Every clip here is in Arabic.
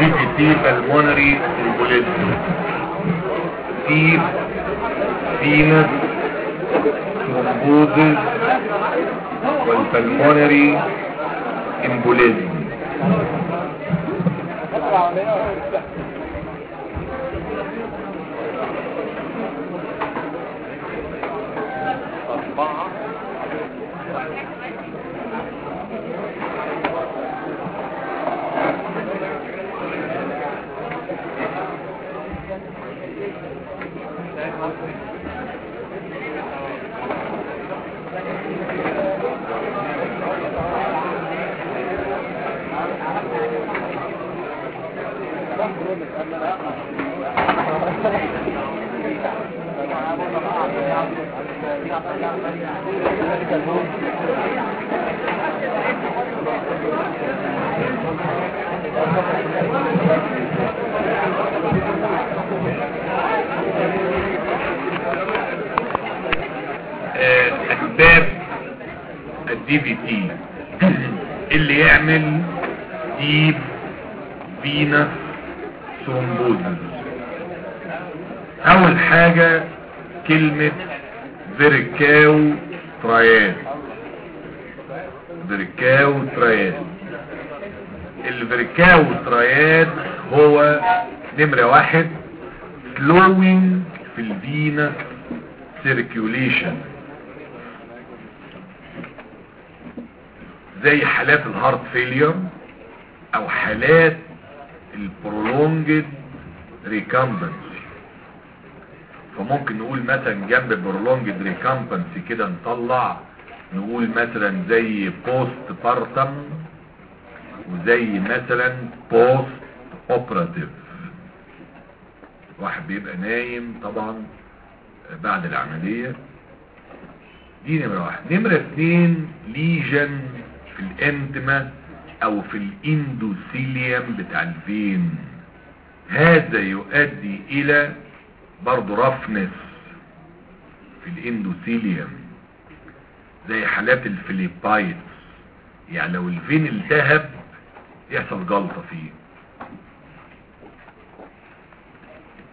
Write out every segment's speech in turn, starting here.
دي pulmonary embolism deep venous thrombosis وال pulmonary embolism آه، اسباب ال DVT. اللي يعمل deep vein thrombosis أول حاجة كلمة Virchow triad Virchow triad ال Virchow triad هو نمرة واحد slowing في ال venous circulation. زي حالات ال heart failure أو حالات ال prolonged recumbency. فممكن نقول مثلا جنب prolonged recumbency كده نطلع نقول مثلا زي post partum وزي مثلا post operative واحد بيبقى نايم طبعا بعد العملية. دي نمرة واحد. نمرة اتنين lesion في ال intima أو في ال endothelium بتاع ال vein. هذا يؤدي إلى برضو roughness في ال endothelium زي حالات ال phlebitis يعني لو ال vein التهب يحصل جلطة فيه.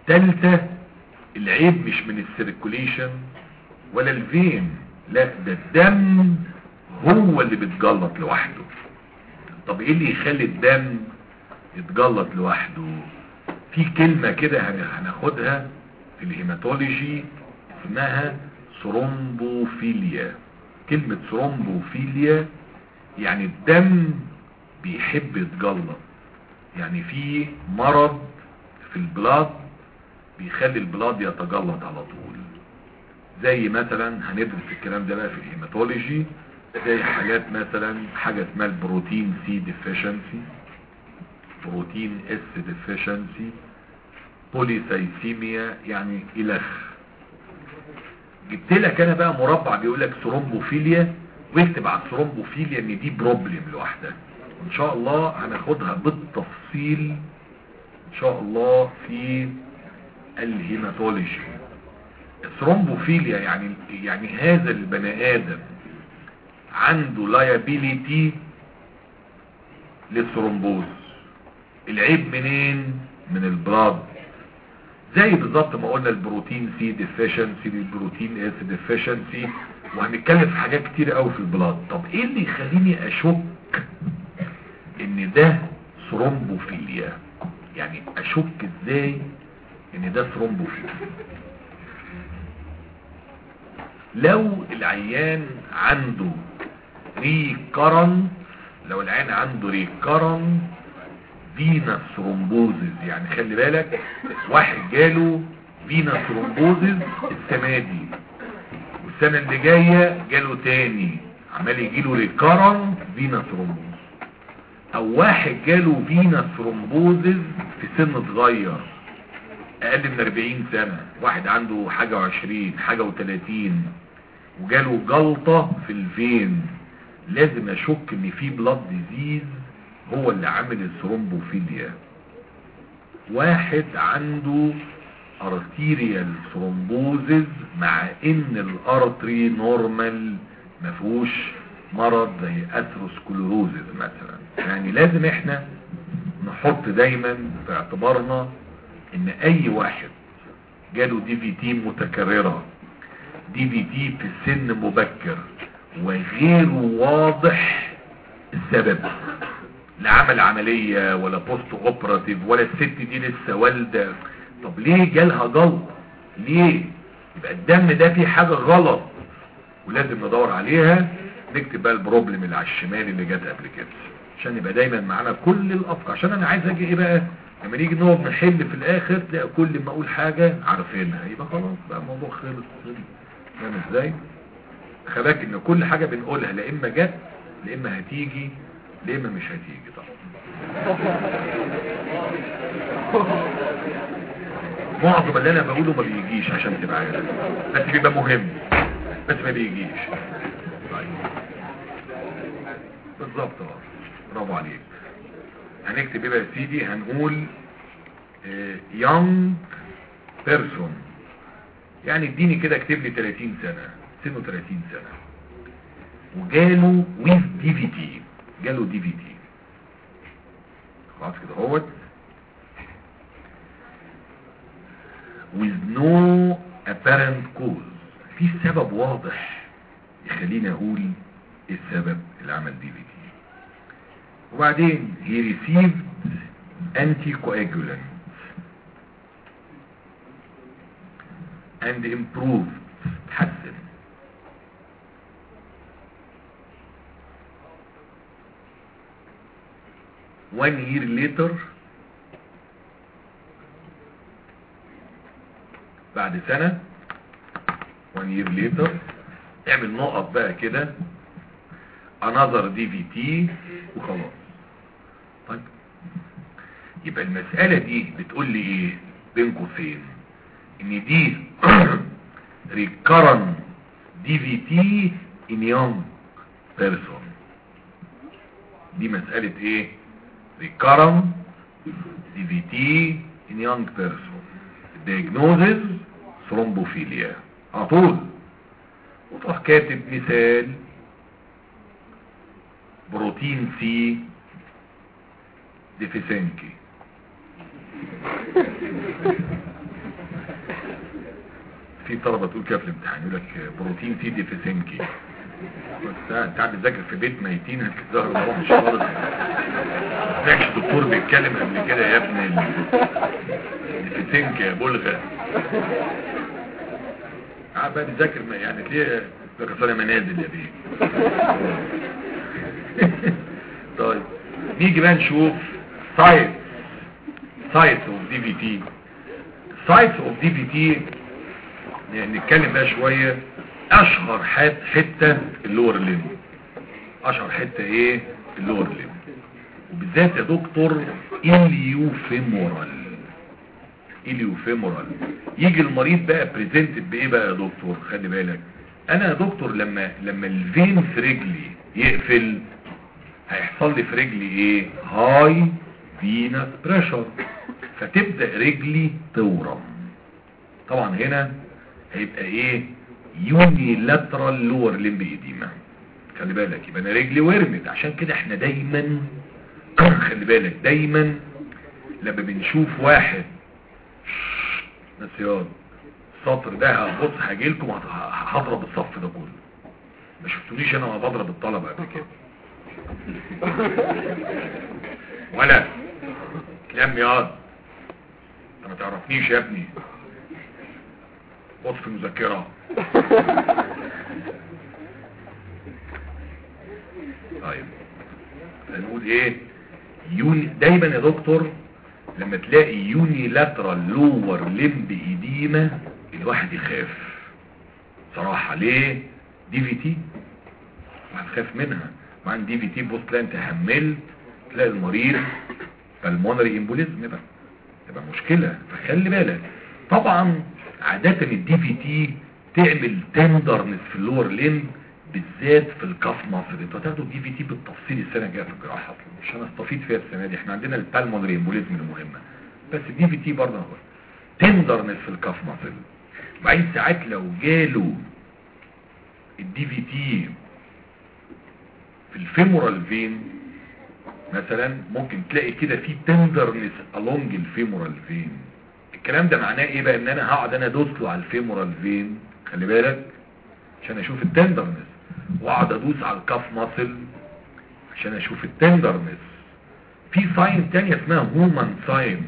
التالتة العيب مش من ال circulation ولا ال vein لا ده الدم هو اللي بيتجلط لوحده. طب إيه اللي يخلي الدم يتجلط لوحده؟ في كلمة كده هن- هناخدها في ال hematology اسمها thrombophilia كلمة thrombophilia يعني الدم بيحب يتجلط. يعني في مرض في ال blood بيخلي ال blood يتجلط على طول. زي مثلا هندرس الكلام ده بقى في ال hematology زي حالات مثلا حاجة اسمها ال protein C deficiency protein S deficiency polycythemia يعني إلخ. جبت لك أنا بقى مربع بيقول لك thrombophilia واكتب على ال thrombophilia إن دي problem لوحدها. إن شاء الله هناخدها بالتفصيل إن شاء الله في ال hematology. ال thrombophilia يعني يعني هذا البني آدم عنده liability لل thrombosis العيب منين؟ من ال blood زي بالظبط ما قلنا ال protein C deficiency ال protein S deficiency وهنتكلم في حاجات كتير قوي في ال blood طب إيه اللي يخليني أشك إن ده thrombophilia يعني أشك إزاي إن ده thrombophilia لو العيان عنده recurrent لو العيان عنده recurrent venous thrombosis. يعني خلي بالك واحد جاله venous thrombosis السنة دي والسنة اللي جاية جاله تاني. عمال يجيله recurrent venous thrombosis. أو واحد جاله venous thrombosis في سن صغير أقل من 40 سنة واحد عنده حاجة وعشرين حاجة وتلاتين. وجاله جلطة في ال vein. لازم أشك إن في blood disease هو اللي عامل ال thrombophilia واحد عنده arterial thrombosis مع إن ال artery normal ما فيهوش مرض زي atherosclerosis مثلا. يعني لازم إحنا نحط دايما في اعتبارنا إن أي واحد جاله DVT متكررة DVT في سن مبكر وغير واضح السبب. لا عمل عملية ولا post operative ولا الست دي لسه والدة. طب ليه جالها جلط ليه؟ يبقى الدم ده فيه حاجة غلط ولازم ندور عليها. نكتب بقى ال problem اللي على الشمال اللي جت قبل كده عشان يبقى دايما معانا كل الأفكار. عشان أنا عايز أجي إيه بقى؟ لما نيجي نقعد نحل في الآخر تلاقي كل ما أقول حاجة عارفينها. يبقى خلاص بقى الموضوع خلص. فاهم إزاي؟ خلاك ان كل حاجة بنقولها لا إما جت لا إما هتيجي لا إما مش هتيجي طبعا. معظم اللي أنا بقوله ما بيجيش عشان تبقى عارف. بس بيبقى مهم. بس ما بيجيش. طيب. بالظبط آه برافو عليك. هنكتب إيه بقى يا سيدي؟ هنقول young person يعني اديني كده اكتب لي 30 سنة سنه 30 سنة. وجاله with DVT جاله DVT خلاص كده اهوت. With no apparent cause. في سبب واضح يخليني أقول إيه السبب اللي عمل دي في تي وبعدين he received anticoagulant. And improved تحسن. One year later بعد سنة one year later اعمل نقط بقى كده another DVT وخلاص. طيب. يبقى المسألة دي بتقول لي إيه؟ بين قوسين إن دي recurrent DVT in young person دي مسألة إيه recurrent DVT in young person diagnosis thrombophilia على طول وتروح كاتب مثال protein C deficiency في طلبة تقول كده في الامتحان يقول لك protein C deficiency انت قاعد تذاكر في بيت ميتين هتظهر ما روحش خالص ماكش دكتور بيتكلم قبل كده يا ابن ديفيسنكي يا بلغة. قاعد بقى تذاكر يعني تلاقيه لك منازل يا بيه. طيب نيجي بقى نشوف سايت سايت اوف دي في تي سايت اوف دي في تي نتكلم بقى شوية. أشهر حتة ال lower limb أشهر حتة إيه؟ ال lower limb وبالذات يا دكتور iliofemoral. iliofemoral. يجي المريض بقى presented بإيه بقى يا دكتور؟ خلي بالك. أنا يا دكتور لما لما ال vein في رجلي يقفل هيحصل لي في رجلي إيه؟ high venous pressure فتبدأ رجلي تورم. طبعا هنا هيبقى إيه؟ يوني لاترال لور لمب ايديما خلي بالك يبقى أنا رجلي ورمت عشان كده إحنا دايما خلي بالك دايما لما بنشوف واحد نسيان السطر ده هبص هجيلكم هضرب الصف ده كله. ما شفتونيش أنا بضرب الطلبة قبل كده. ولا. ابني ياض انت ما تعرفنيش يا ابني. بص في المذكره طيب هنقول إيه؟ يوني دايما يا دكتور لما تلاقي unilateral lower limb edema الواحد يخاف. صراحة ليه؟ DVT واحد خاف منها. مع DVT تلاقي أنت أهملت تلاقي المريض pulmonary embolism بقى تبقى مشكلة. فخلي بالك. طبعا عادة ال DVT تعمل tenderness في ال lower limb بالذات في ال calf muscle. أنتوا هتاخدوا ال DVT بالتفصيل السنة الجاية في الجراحة مش هنستفيد فيها السنة دي. إحنا عندنا ال pulmonary embolism المهمة. بس ال DVT برضه هو tenderness في ال calf muscle. بعدين ساعات لو جاله ال DVT في ال femoral vein مثلا ممكن تلاقي كده في tenderness along ال femoral vein. الكلام ده معناه إيه بقى؟ إن أنا هقعد أنا ادوس له على ال femoral vein خلي بالك عشان أشوف ال tenderness. وأقعد أدوس على ال calf muscle عشان أشوف ال tenderness. في sign تانية اسمها Homan sign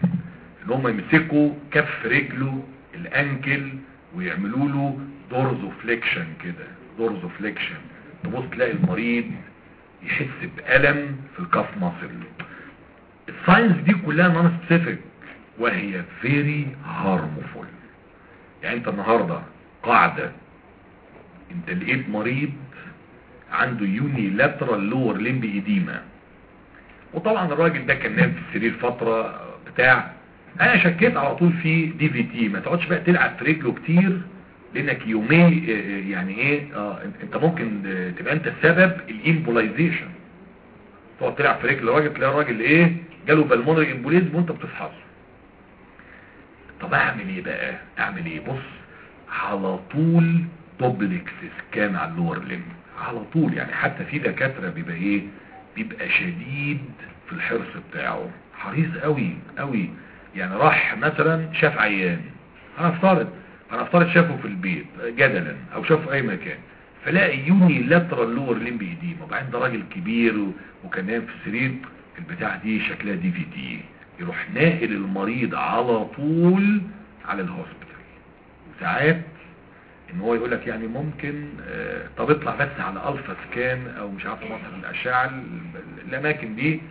ان هم يمسكوا كف رجله ال ankle ويعملوا له dorsiflexion كده. dorsiflexion تبص تلاقي المريض يحس بألم في ال calf muscle. ال signs دي كلها non-specific وهي very harmful يعني انت النهاردة قاعدة انت لقيت مريض عنده unilateral lower limb edema وطبعا الراجل ده كان نام في السرير فترة بتاع أنا شكيت على طول في DVT ما تقعدش بقى تلعب في رجله كتير لأنك يومي يعني إيه آه إنت ممكن تبقى أنت السبب ال embolization تقعد تلعب في رجل الراجل تلاقي الراجل إيه جاله pulmonary embolism وأنت بتفحصه طب أعمل إيه بقى؟ أعمل إيه؟ بص على طول duplex scan على ال lower limb على طول يعني حتى في دكاترة بيبقى إيه؟ بيبقى شديد في الحرص بتاعه. حريص قوي قوي يعني راح مثلا شاف عيان. هنفترض هنفترض شافه في البيت جدلا أو شافه أي مكان. فلاقي unilateral lower limb edema وبعدين ده راجل كبير وكان نايم في السرير البتاع دي شكلها دي في دي يروح ناقل المريض على طول على ال hospital. وساعات إن هو يقول لك يعني ممكن آه طب اطلع بس على ألفا scan أو مش عارف مثلا الأشعة الأماكن دي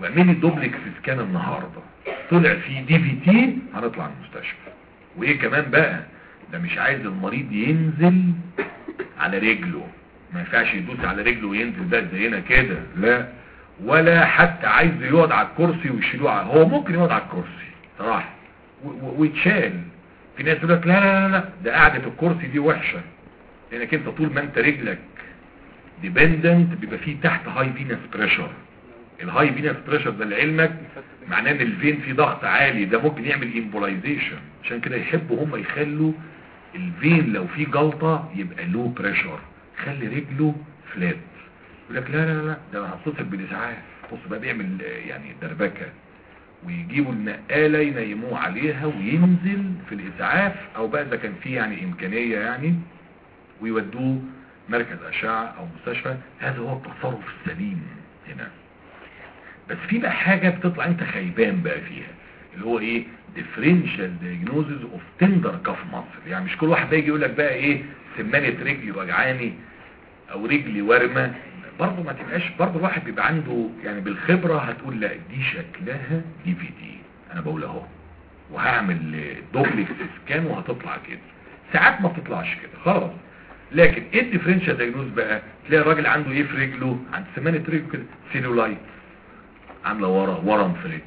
واعمل لي duplex scan النهارده. طلع في DVT هنطلع المستشفى. وإيه كمان بقى؟ ده مش عايز المريض ينزل على رجله. ما ينفعش يدوس على رجله وينزل بقى زينا كده. لا. ولا حتى عايز يقعد على الكرسي ويشيلوه هو ممكن يقعد على الكرسي صراحة ويتشال. في ناس تقول لك لا لا لا ده قعدة الكرسي دي وحشة. لأنك أنت طول ما أنت رجلك dependent بيبقى فيه تحت high venous pressure ال high venous pressure ده لعلمك معناه إن ال vein فيه ضغط عالي. ده ممكن يعمل embolization عشان كده يحبوا هم يخلوا ال vein لو فيه جلطة يبقى low pressure خلي رجله flat يقول لك لا لا لا ده أنا هتصل بالاسعاف بص بقى بيعمل يعني دربكه ويجيبوا النقالة ينيموه عليها وينزل في الاسعاف أو بقى إذا كان فيه يعني إمكانية يعني ويودوه مركز أشعة أو مستشفى. هذا هو التصرف السليم هنا. بس في بقى حاجة بتطلع أنت خيبان بقى فيها اللي هو إيه؟ differential diagnosis of tender cuff muscle. يعني مش كل واحد يجي يقول لك بقى إيه؟ سمانة رجلي وجعاني أو رجلي ورمه برضه ما تبقاش برضه الواحد بيبقى عنده يعني بالخبرة هتقول لا دي شكلها دي في دي أنا بقول أهو وهعمل duplex scan وهتطلع كده. ساعات ما بتطلعش كده خلاص. لكن إيه ال differential diagnosis بقى؟ تلاقي الراجل عنده إيه في رجله عند سمانة رجله كده cellulitis عاملة ورا ورم في رجله.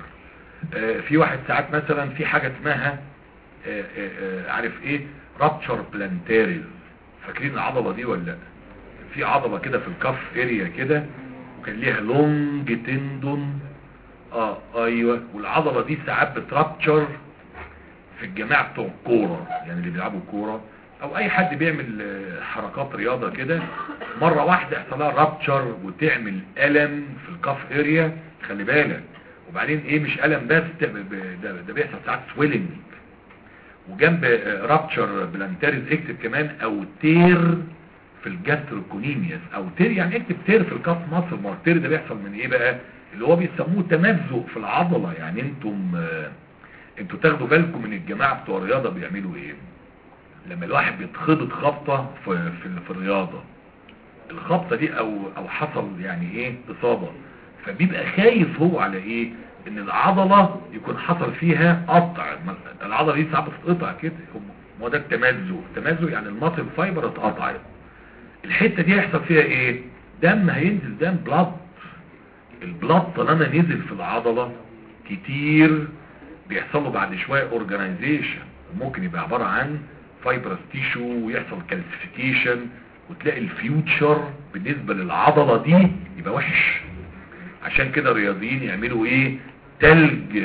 آه في واحد ساعات مثلا في حاجة اسمها آه آه عارف إيه؟ rupture plantaris فاكرين العضلة دي ولا لأ؟ في عضلة كده في ال calf area كده وكان ليها long tendon آه أيوه. والعضلة دي ساعات بت rupture في الجماعة بتوع الكورة يعني اللي بيلعبوا كورة. أو أي حد بيعمل حركات رياضة كده مرة واحدة يحصل لها rupture وتعمل ألم في ال calf area خلي بالك. وبعدين إيه مش ألم بس ده, ده بيحصل ساعات swelling وجنب rupture plantaris اكتب كمان أو tear في ال gastrocnemius أو tear يعني اكتب tear في ال calf muscle ما ال tear ده بيحصل من إيه بقى؟ اللي هو بيسموه تمزق في العضلة. يعني أنتم آه أنتوا تاخدوا بالكم من الجماعة بتوع الرياضة بيعملوا إيه؟ لما الواحد بيتخبط خبطة في, في, في الرياضة الخبطة دي أو أو حصل يعني إيه؟ إصابة. فبيبقى خايف هو على إيه؟ إن العضلة يكون حصل فيها قطع. العضلة دي ساعات بتتقطع كده. هو ده التمزق. التمزق يعني ال muscle fiber اتقطعت. الحتة دي هيحصل فيها إيه؟ دم هينزل دم blood ال blood طالما نزل في العضلة كتير بيحصل له بعد شوية organization ممكن يبقى عبارة عن fibrous tissue ويحصل calcification وتلاقي ال future بالنسبة للعضلة دي يبقى وحش. عشان كده الرياضيين يعملوا إيه؟ تلج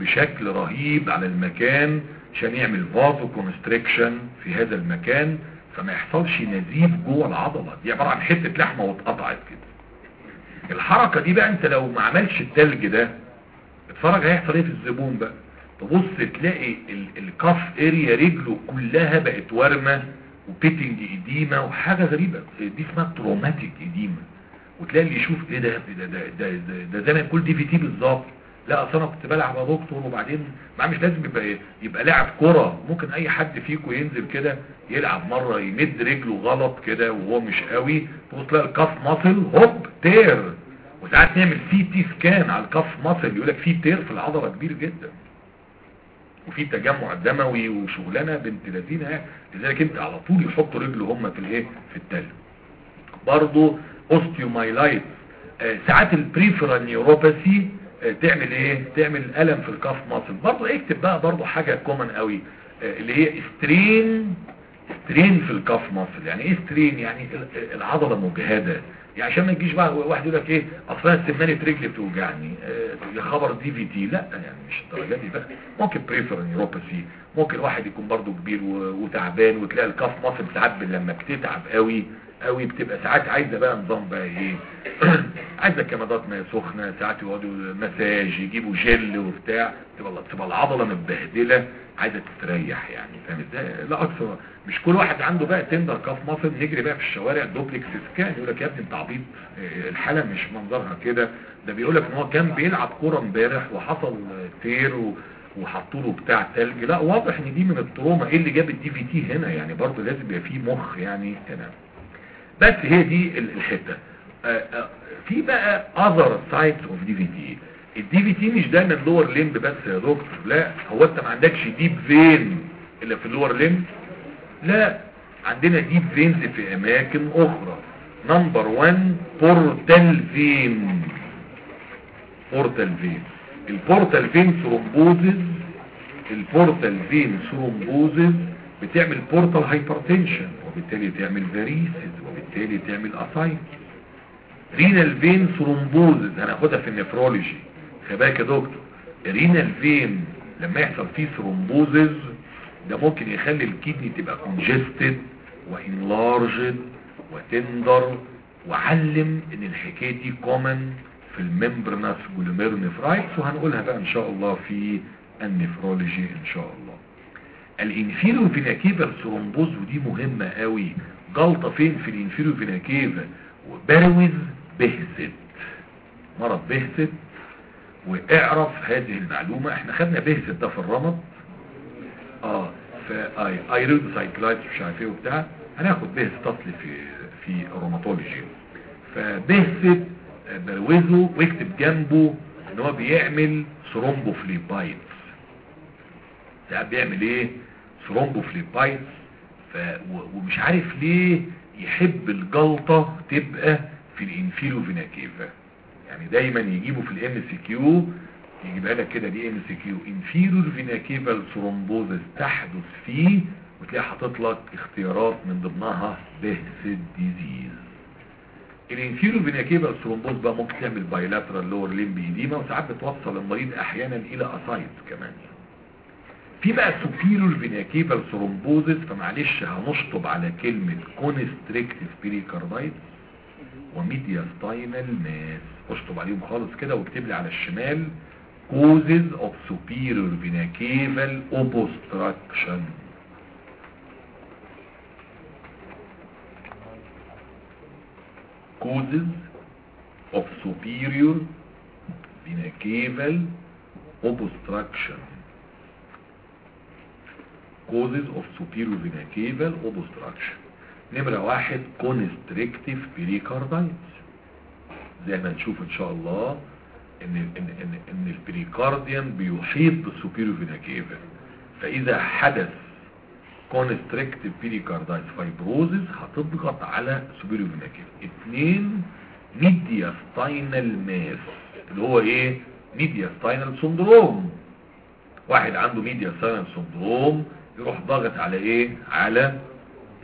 بشكل رهيب على المكان عشان يعمل vasoconstriction في هذا المكان فما يحصلش نزيف جوه العضلة. دي عبارة عن حتة لحمة واتقطعت كده. الحركة دي بقى انت لو ما عملش التلج ده اتفرج هيحصل إيه في الزبون بقى؟ تبص تلاقي ال- ال calf area رجله كلها بقت ورمة و pitting edema وحاجة غريبة. دي اسمها traumatic edema وتلاقي اللي يشوف إيه ده؟ ده ده ده, ده, ده زي ما يكون DVT بالظبط. لا أصل أنا كنت بلعب يا دكتور وبعدين ما مش لازم يبقى يبقى لاعب كرة. ممكن أي حد فيكم ينزل كده يلعب مرة يمد رجله غلط كده وهو مش قوي تبص تلاقي ال calf muscle حصل tear. وساعات نعمل CT scan على ال calf muscle يقول لك في tear في العضلة كبير جدا. وفي تجمع دموي وشغلانة بنت الذينة. لذلك انت على طول يحطوا رجله هم في الايه؟ في التلج. برضه osteomyelitis ساعات ال peripheral neuropathy تعمل إيه؟ تعمل الم في ال calf muscle برضه اكتب بقى برضه حاجة common قوي آه اللي هي strain strain في ال calf muscle يعني إيه strain يعني ال- العضلة مجهدة. يعني عشان ما يجيش بقى واحد يقول لك إيه أصل أنا سمانه رجلي بتوجعني. آه، يا خبر DVT لا يعني مش الدرجة دي بقى. ممكن peripheral neuropathy ممكن واحد يكون برضو كبير وتعبان وتلاقي ال calf muscle ساعات لما بتتعب قوي. قوي بتبقى ساعات عايزة بقى نظام بقى إيه عايزة كمادات ميه سخنة ساعات يقعدوا مساج يجيبوا جل وبتاع تبقى العضلة متبهدلة عايزة تستريح يعني فاهم إزاي؟ لا أكثر مش كل واحد عنده بقى tender calf muscle نجري بقى في الشوارع duplex scan يقول لك يا ابني انت عبيط آه، الحالة مش منظرها كده. ده بيقول لك إن هو كان بيلعب كورة امبارح وحصل tear و... وحطوا له بتاع تلج. لا واضح إن دي من ال trauma إيه اللي جاب ال DVT هنا يعني برضه لازم يبقى فيه مخ يعني هنا بس هي دي ال- الحتة. آه، آه، في بقى other sites of DVT ال DVT مش دايما lower limb بس يا دكتور لا هو انت ما عندكش deep vein الا في ال lower limb لا عندنا deep veins في أماكن أخرى. number 1 portal vein portal vein ال portal vein thrombosis ال portal vein thrombosis بتعمل portal hypertension وبالتالي تعمل varices وبالتالي تعمل ascites renal vein thrombosis هناخدها في ال nephrology خد بالك يا دكتور renal vein لما يحصل فيه thrombosis ده ممكن يخلي ال kidney تبقى congested و enlarged و tender. وعلم إن الحكاية دي common في ال membranous glomerulonephritis وهنقولها بقى إن شاء الله في ال nephrology إن شاء الله. ال inferior vena cava thrombosis ودي مهمة قوي جلطة فين في ال inferior vena cava وبروز Behcet مرض Behcet واعرف هذه المعلومة. إحنا خدنا Behcet ده في الرمد. آه في iridocyclitis مش عارف إيه وبتاع. هناخد Behcet اصلي في في ال rheumatology ف Behcet آه، بروزه واكتب جنبه إن هو بيعمل thrombophlebitis ساعات بيعمل إيه؟ و- ومش عارف ليه يحب الجلطة تبقى في ال inferior vena cava يعني دايما يجيبوا في ال MCQ يجيبها لك كده دي MCQ inferior vena cava thrombosis تحدث فيه وتلاقي حاطط لك اختيارات من ضمنها Behcet's disease ال inferior vena cava thrombosis بقى ممكن تعمل bilateral lower limb edema وساعات بتوصل المريض أحيانا إلى ascites كمان يعني. في بقى superior vena caval thrombosis فمعلش هنشطب على كلمة constrictive pericarditis و mediastinal mass. اشطب عليهم خالص كده واكتب لي على الشمال causes of superior vena obstruction causes of superior vena obstruction causes of superior vena caval obstruction. نمرة واحد constrictive pericarditis. زي ما نشوف ان شاء الله ان ان ان ان ال pericardium بيحيط بال superior vena cava فاذا حدث constrictive pericarditis fibrosis هتضغط على superior vena cava اثنين mediastinal mass اللي هو إيه mediastinal syndrome واحد عنده mediastinal syndrome يروح ضاغط على إيه؟ على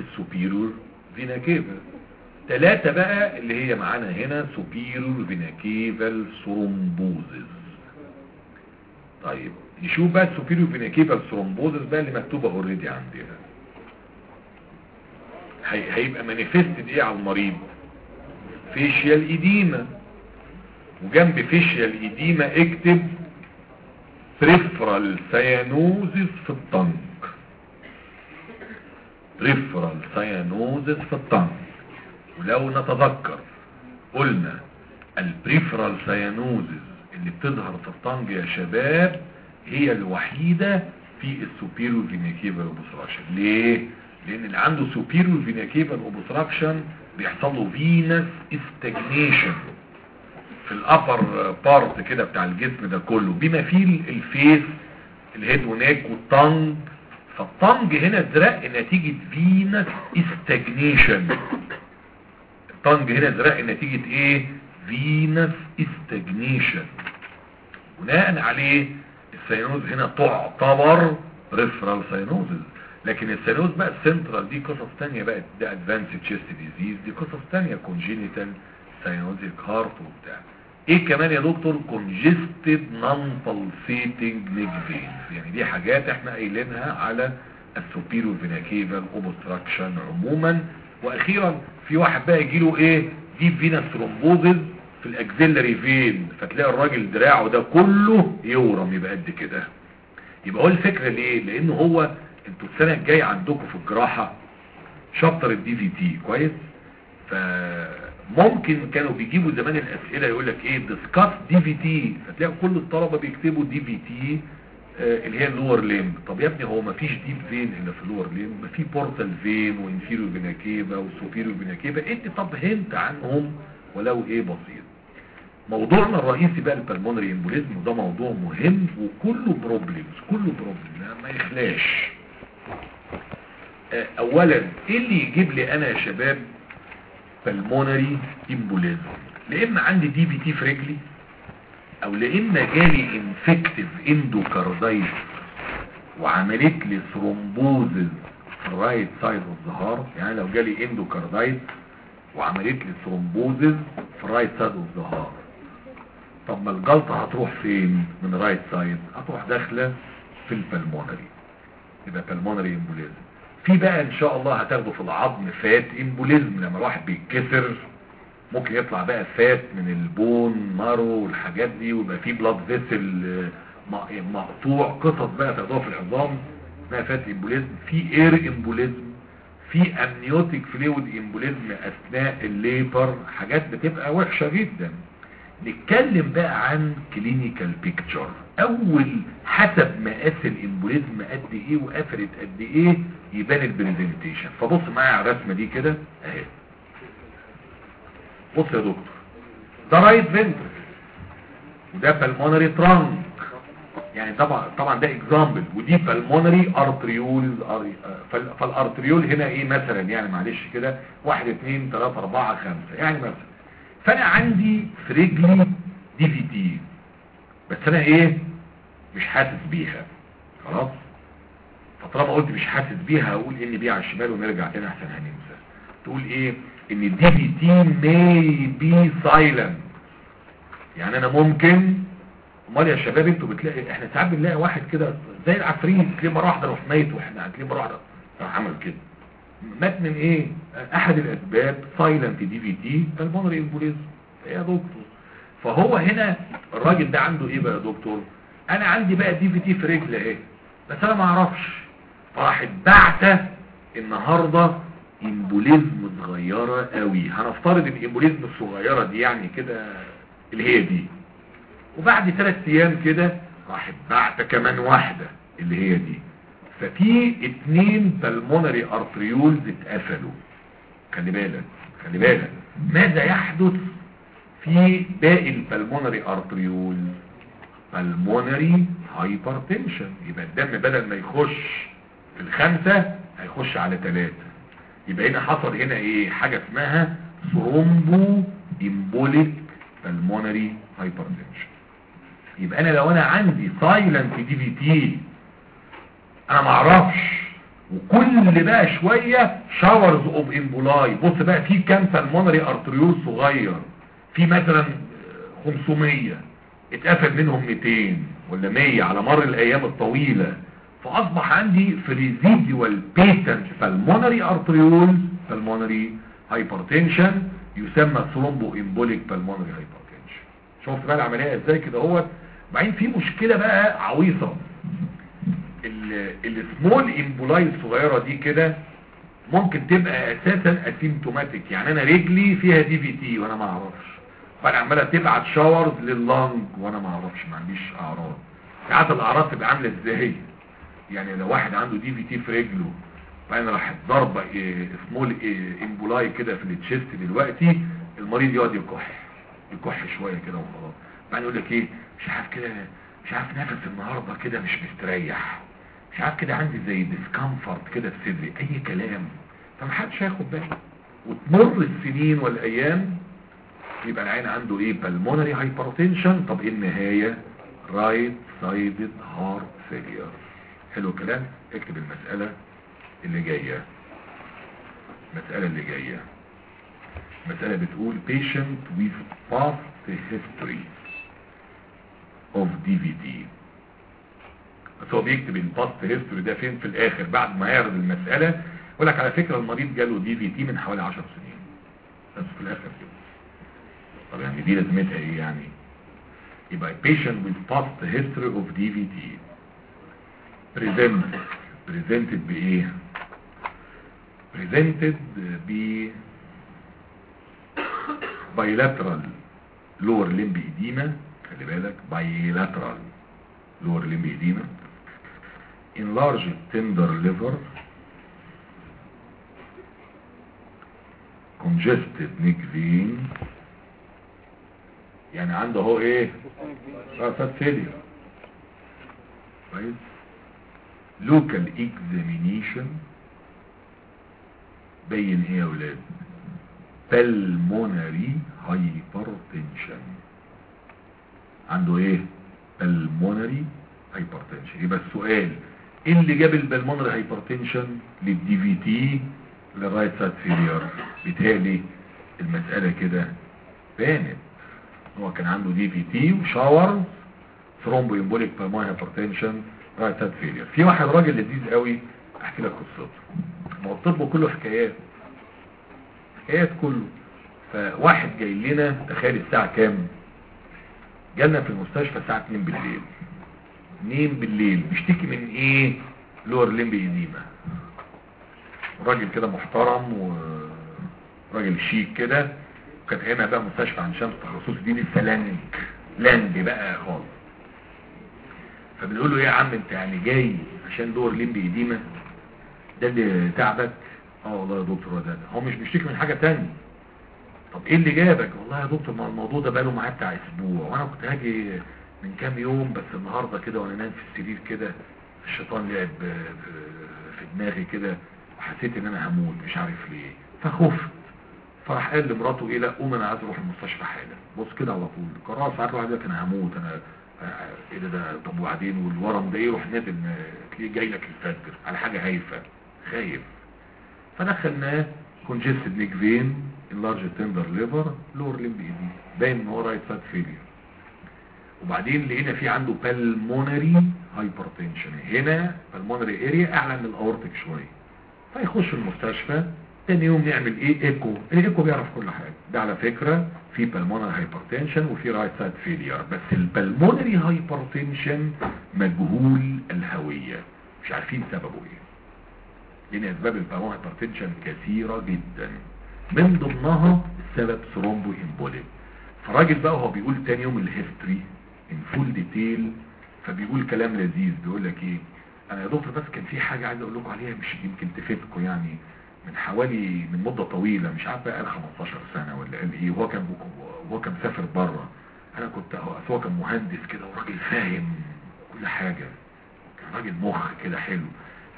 ال superior vena cava ثلاثة بقى اللي هي معانا هنا superior vena caval thrombosis طيب نشوف بقى ال superior vena caval thrombosis بقى اللي مكتوبة already عندنا. هي- هيبقى manifested إيه على المريض؟ facial edema وجنب facial edema اكتب peripheral cyanosis في ال tongue. peripheral cyanosis في ال tongue ولو نتذكر قلنا ال peripheral cyanosis اللي بتظهر في ال tongue يا شباب هي الوحيدة في ال superior vena caval obstruction ليه؟ لأن اللي عنده superior vena caval obstruction بيحصل له venous stagnation في ال upper part كده بتاع الجسم ده كله. بما فيه الفيس الهيد ونيك والطنج فالطنج هنا ازرق نتيجة venous stagnation ال tongue هنا ازرق نتيجة إيه؟ venous stagnation بناء عليه ال cyanosis هنا تعتبر peripheral cyanosis لكن ال cyanosis بقى السنترال دي قصص تانية بقى ده advanced chest disease دي قصص تانية congenital cyanotic heart وبتاع. إيه كمان يا دكتور؟ congested non pulsating neck veins يعني دي حاجات إحنا قايلينها على ال superior vena caval obstruction عموما. وأخيرا في واحد بقى يجيله إيه؟ ديب فينس ثرومبوزز في الاكزيلري فين؟ فتلاقي الراجل دراعه ده كله يورم يبقى قد كده. يبقى هو الفكرة ليه؟ لأن هو أنتوا السنة الجاية عندكم في الجراحة chapter ال DVT كويس؟ فممكن كانوا بيجيبوا زمان الأسئلة يقول لك إيه discuss DVT فتلاقوا كل الطلبة بيكتبوا DVT اللي هي ال lower limb طب يا ابني هو ما فيش deep vein الا في ال lower limb ما في بورتال فين وانفيريو فيناكيبا وسوبيريو فيناكيبا انت طب هنت عنهم ولو إيه بسيط. موضوعنا الرئيسي بقى ال pulmonary embolism وده موضوع مهم وكله problems كله problem ما يخلاش. اولا إيه اللي يجيب لي أنا يا شباب pulmonary embolism لاما عندي DVT في رجلي أو لاما جالي infective endocarditis وعملت لي thrombosis في ال right side of the يعني لو جالي endocarditis وعملت لي thrombosis في ال right side of the طب ما الجلطة هتروح فين من right side هتروح داخلة في ال pulmonary يبقى pulmonary embolism في بقى إن شاء الله هتاخده في العظم fat embolism لما الواحد بيتكسر ممكن يطلع بقى fat من ال bone marrow والحاجات دي ويبقى في blood vessel مقطوع قصص بقى تاخدوها في العظام اسمها fat embolism في air embolism في amniotic fluid embolism أثناء ال labor حاجات بتبقى وحشة جدا. نتكلم بقى عن clinical picture أول حسب مقاس ال embolism قد إيه وقفلت قد إيه يبان ال presentation. فبص معايا على الرسمة دي كده أهي. بص يا دكتور. ده right ventricle وده pulmonary trunk يعني طبعا طبعا ده example ودي pulmonary arteriole فال arteriole هنا إيه مثلا؟ يعني معلش كده. واحد اتنين تلاتة أربعة خمسة. يعني مثلا. فأنا عندي في رجلي DVT بس أنا إيه؟ مش حاسس بيها. خلاص؟ فطالما قلت مش حاسس بيها هقول N.B. على الشمال ونرجع تاني احسن هننسى. تقول إيه؟ إن ال DVT may be silent. يعني أنا ممكن أمال يا شباب أنتوا بتلاقي إحنا ساعات بنلاقي واحد كده زي العفريت تلاقيه مرة واحدة يروح ميت وإحنا هتلاقيه مرة واحدة راح عمل كده. مات من إيه؟ أحد الأسباب silent DVT ال pulmonary embolism يا دكتور. فهو هنا الراجل ده عنده إيه بقى يا دكتور؟ أنا عندي بقى DVT في رجل أهي بس أنا ما أعرفش. فراحت بعته النهارده embolism صغيره قوي هنفترض ال embolism الصغيرة دي يعني كده اللي هي دي. وبعد ثلاث أيام كده راحت بعته كمان واحدة اللي هي دي. ففي اتنين pulmonary arterioles اتقفلوا. خلي بالك خلي بالك. ماذا يحدث في باقي ال pulmonary arteriole pulmonary hypertension يبقى الدم بدل ما يخش في الخمسة هيخش على ثلاثة يبقى هنا حصل هنا إيه؟ حاجة اسمها thromboembolic pulmonary hypertension يبقى أنا لو أنا عندي silent DVT أنا معرفش وكل بقى شوية showers of emboli بص بقى في كام pulmonary arteriole صغير؟ في مثلا 500 اتقفل منهم 200 ولا 100 على مر الأيام الطويلة فأصبح عندي في residual patent pulmonary arteriole pulmonary hypertension يسمى thromboembolic pulmonary hypertension شفت بقى العملية إزاي كده هو بعدين في مشكلة بقى عويصة. ال small emboli الصغيره دي كده ممكن تبقى أساسا asymptomatic يعني أنا رجلي فيها DVT وأنا ما أعرفش. فانا عماله تبعت showers لل lung وأنا ما أعرفش ما عنديش اعراض. ساعات الاعراض تبقى عاملة إزاي؟ يعني لو واحد عنده DVT في رجله فانا راح ضربه small emboli كده في ال chest دلوقتي المريض يقعد يكح يكح شوية كده وخلاص. بعدين يقول لك إيه؟ مش عارف كده مش عارف نفس النهارده كده مش مستريح. مش عارف كده عندي زي discomfort كده في صدري أي كلام. فمحدش هياخد باله. وتمر السنين والأيام يبقى العين عنده إيه؟ pulmonary hypertension طب إيه النهاية؟ right sided heart failure حلو الكلام. اكتب المسألة اللي جاية. المسألة اللي جاية. مسألة بتقول patient with past history of DVT بس هو بيكتب ال past history ده فين؟ في الآخر بعد ما يعرض المسألة. يقول لك على فكرة المريض جاله DVT من حوالي 10 سنين. بس في الآخر كده. طب يعني دي لازمتها إيه يعني يبقى patient with past history of DVT present presented بايه presented ب bilateral lower limb edema خلي بالك bilateral lower limb edema enlarged tender liver congested neck vein يعني عنده هو إيه؟ right sided failure كويس local examination. بين إيه يا ولاد؟ Pulmonary hypertension. عنده إيه؟ Pulmonary hypertension. يبقى السؤال إيه اللي جاب ال pulmonary hypertension لل DVT لل right sided failure بيتهيألي المسألة كده بانت. هو كان عنده DVT و shower thromboembolic pulmonary hypertension right failure في واحد راجل لذيذ قوي أحكي لك قصته. ما هو الطب كله حكايات. حكايات كله. فواحد جاي لنا تخيل الساعة كام؟ جالنا في المستشفى الساعة 2 بالليل. 2 بالليل. بيشتكي من إيه؟ lower limb edema راجل كده محترم وراجل شيك كده. كانت هنا بقى مستشفى عين شمس تخصص دي لسه land land بقى خالص فبنقول له يا عم انت يعني جاي عشان lower limb edema ده اللي تعبك؟ آه والله يا دكتور ده هو مش بيشتكي من حاجة تانية. طب إيه اللي جابك؟ والله يا دكتور ما الموضوع ده بقاله معايا بتاع أسبوع. وأنا كنت هاجي من كام يوم بس النهارده كده وأنا نايم في السرير كده الشيطان لعب في دماغي كده وحسيت إن أنا هموت مش عارف ليه. فخفت. فراح قال لمراته إيه؟ لا قوم أنا عايز أروح المستشفى حالا. بص كده على طول. قرار ساعات واحد يقول لك أنا هموت أنا إيه ده ده طب وبعدين؟ والورم ده إيه؟ يروح نادم تلاقيه جاي لك الفجر. على حاجة هايفة. خايف. فدخلناه congested neck vein enlarged tender liver lower limb edema باين إن هو right sided failure وبعدين لقينا في عنده pulmonary hypertension. هنا pulmonary area أعلى من ال aortic شوية. فيخش المستشفى تاني يوم نعمل إيه؟ إيكو. الإيكو بيعرف كل حاجة. ده على فكرة في pulmonary hypertension وفي right sided failure بس ال pulmonary hypertension مجهول الهوية. مش عارفين سببه إيه. لأن أسباب ال pulmonary hypertension كثيرة جدا. من ضمنها السبب thromboembolic فالراجل بقى هو بيقول تاني يوم ال history in full detail فبيقول كلام لذيذ. بيقول لك إيه؟ أنا يا دكتور بس كان في حاجة عايز أقول لكم عليها مش يمكن تفيدكم يعني. من حوالي من مدة طويلة مش عارف بقى قال 15 سنة ولا قال إيه وهو كان وهو كان مسافر بره. أنا كنت هو كان مهندس كده وراجل فاهم كل حاجة كان راجل مخ كده حلو.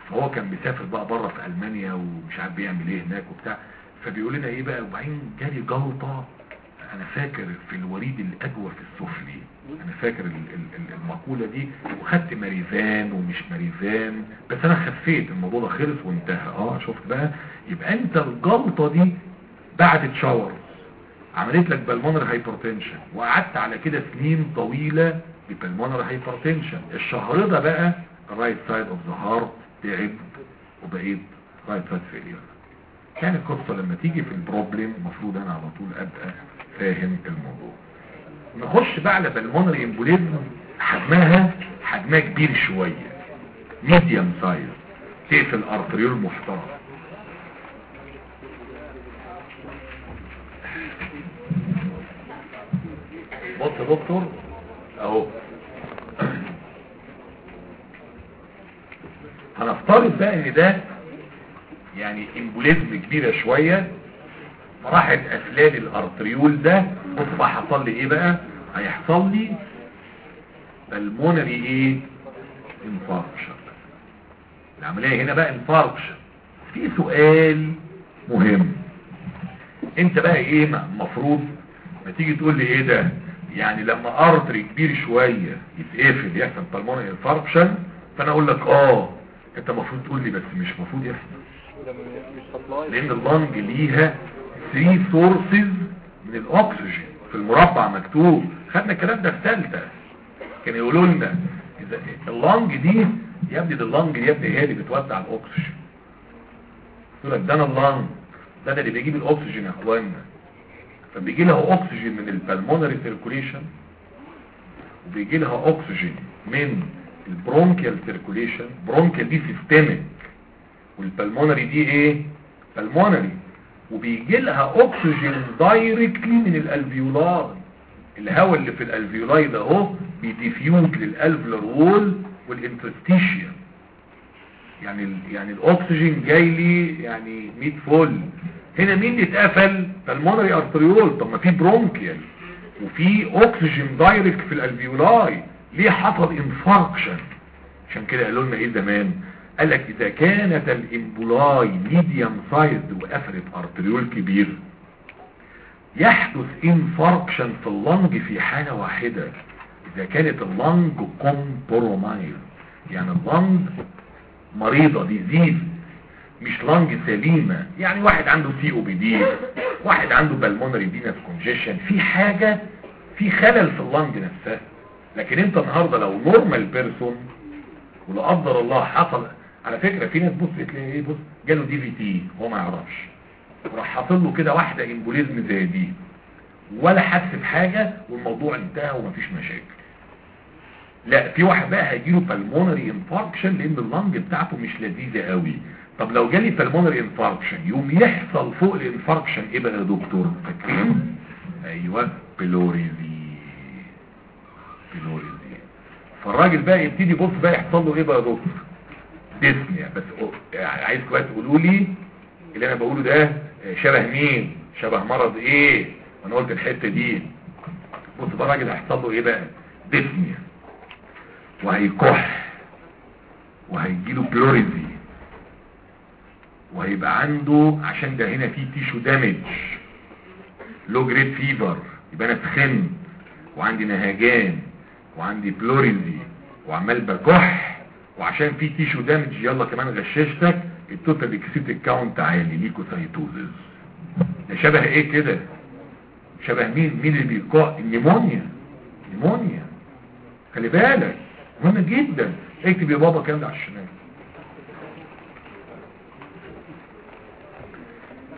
فهو كان مسافر بقى بره في ألمانيا ومش عارف بيعمل إيه هناك وبتاع. فبيقول لنا إيه بقى وبعدين جالي جلطة أنا فاكر في الوريد الاجوف السفلي أنا فاكر ال ال المقولة دي وخدت Marevan ومش Marevan بس أنا خفيت الموضوع ده خلص وانتهى. آه شفت بقى؟ يبقى أنت الجلطة دي بعد shower. عملت لك pulmonary hypertension وقعدت على كده سنين طويلة ب pulmonary hypertension الشهر ده بقى ال right side of the heart تعب وبقيت right sided failure كان القصة لما تيجي في ال problem المفروض أنا على طول أبقى فاهم الموضوع. نخش بقى على pulmonary embolism حجمها حجمها كبير شوية. medium size تقفل arteriole محترم. بص يا دكتور أهو. هنفترض بقى إن ده يعني embolism كبيرة شوية. راحت قافلة ال arteriole ده بقى حصل لي إيه بقى؟ هيحصل لي pulmonary إيه؟ infarction العملية هنا بقى infarction في سؤال مهم. أنت بقى إيه مفروض ما تيجي تقول لي إيه ده؟ يعني لما artery كبير شوية يتقفل يحصل pulmonary infarction فأنا أقول لك آه أنت المفروض تقول لي بس مش المفروض يحصل. لأن ال lung ليها 3 sources من الأكسجين. في المربع مكتوب. خدنا الكلام ده في ثالثة. كانوا يقولوا لنا ال lung دي يا ابني ده ال lung يا ابني هي اللي بتوزع الأكسجين. يقول لك ده أنا ال lung. ده, ده اللي بيجيب الأكسجين يا اخوانا فبيجي لها أكسجين من ال pulmonary circulation وبيجي لها أكسجين من ال bronchial circulation bronchial دي systemic وال pulmonary دي إيه؟ pulmonary وبيجي لها اكسجين directly من ال alveoli. الهواء اللي في ال alveoli ده اهو بي diffuse لل alveolar wall وال interstitium. يعني ال يعني الاكسجين جاي لي يعني 100 full. هنا مين اللي اتقفل؟ pulmonary arteriole طب ما في bronchial وفي اكسجين direct في ال alveoli. ليه حصل infarction عشان كده قالوا لنا إيه زمان؟ قال لك إذا كانت ال emboli medium sized وقفلت arteriole كبير يحدث infarction في ال lung في حالة واحدة. إذا كانت ال lung compromised يعني ال lung مريضة diseased مش lung سليمة. يعني واحد عنده COPD واحد عنده pulmonary venous congestion في حاجة في خلل في ال lung نفسها. لكن أنت النهاردة لو normal person ولا قدر الله حصل على فكرة في ناس بص تلاقي إيه بص جاله DVT هو ما يعرفش. وراح حاصل له كده واحدة embolism زي دي. ولا حس بحاجة والموضوع انتهى ومفيش مشاكل. لا في واحد بقى هيجيله pulmonary infarction لأن ال lung بتاعته مش لذيذة قوي. طب لو جالي pulmonary infarction يوم يحصل فوق ال infarction إيه بقى يا دكتور؟ فاكرين؟ أيوه pleurisy pleurisy فالراجل بقى يبتدي يبص بقى يحصل له إيه بقى يا دكتور؟ dyspnea بس يعني عايز كويس تقولوا لي اللي أنا بقوله ده شبه مين؟ شبه مرض إيه؟ وأنا قلت الحتة دي. بص بقى الراجل هيحصل له إيه بقى؟ dyspnea وهيكح. وهيجيله pleurisy. وهيبقى عنده عشان ده هنا فيه tissue damage low grade fever يبقى أنا سخن وعندي نهجان وعندي pleurisy وعمال بكح. وعشان في tissue damage يلا كمان غششتك. ال total leukocytic count عالي. leukocytosis ده شبه إيه كده؟ شبه مين؟ مين اللي بيقع ال pneumonia. pneumonia خلي بالك. مهم جدا. اكتب يا بابا كام ده على الشمال.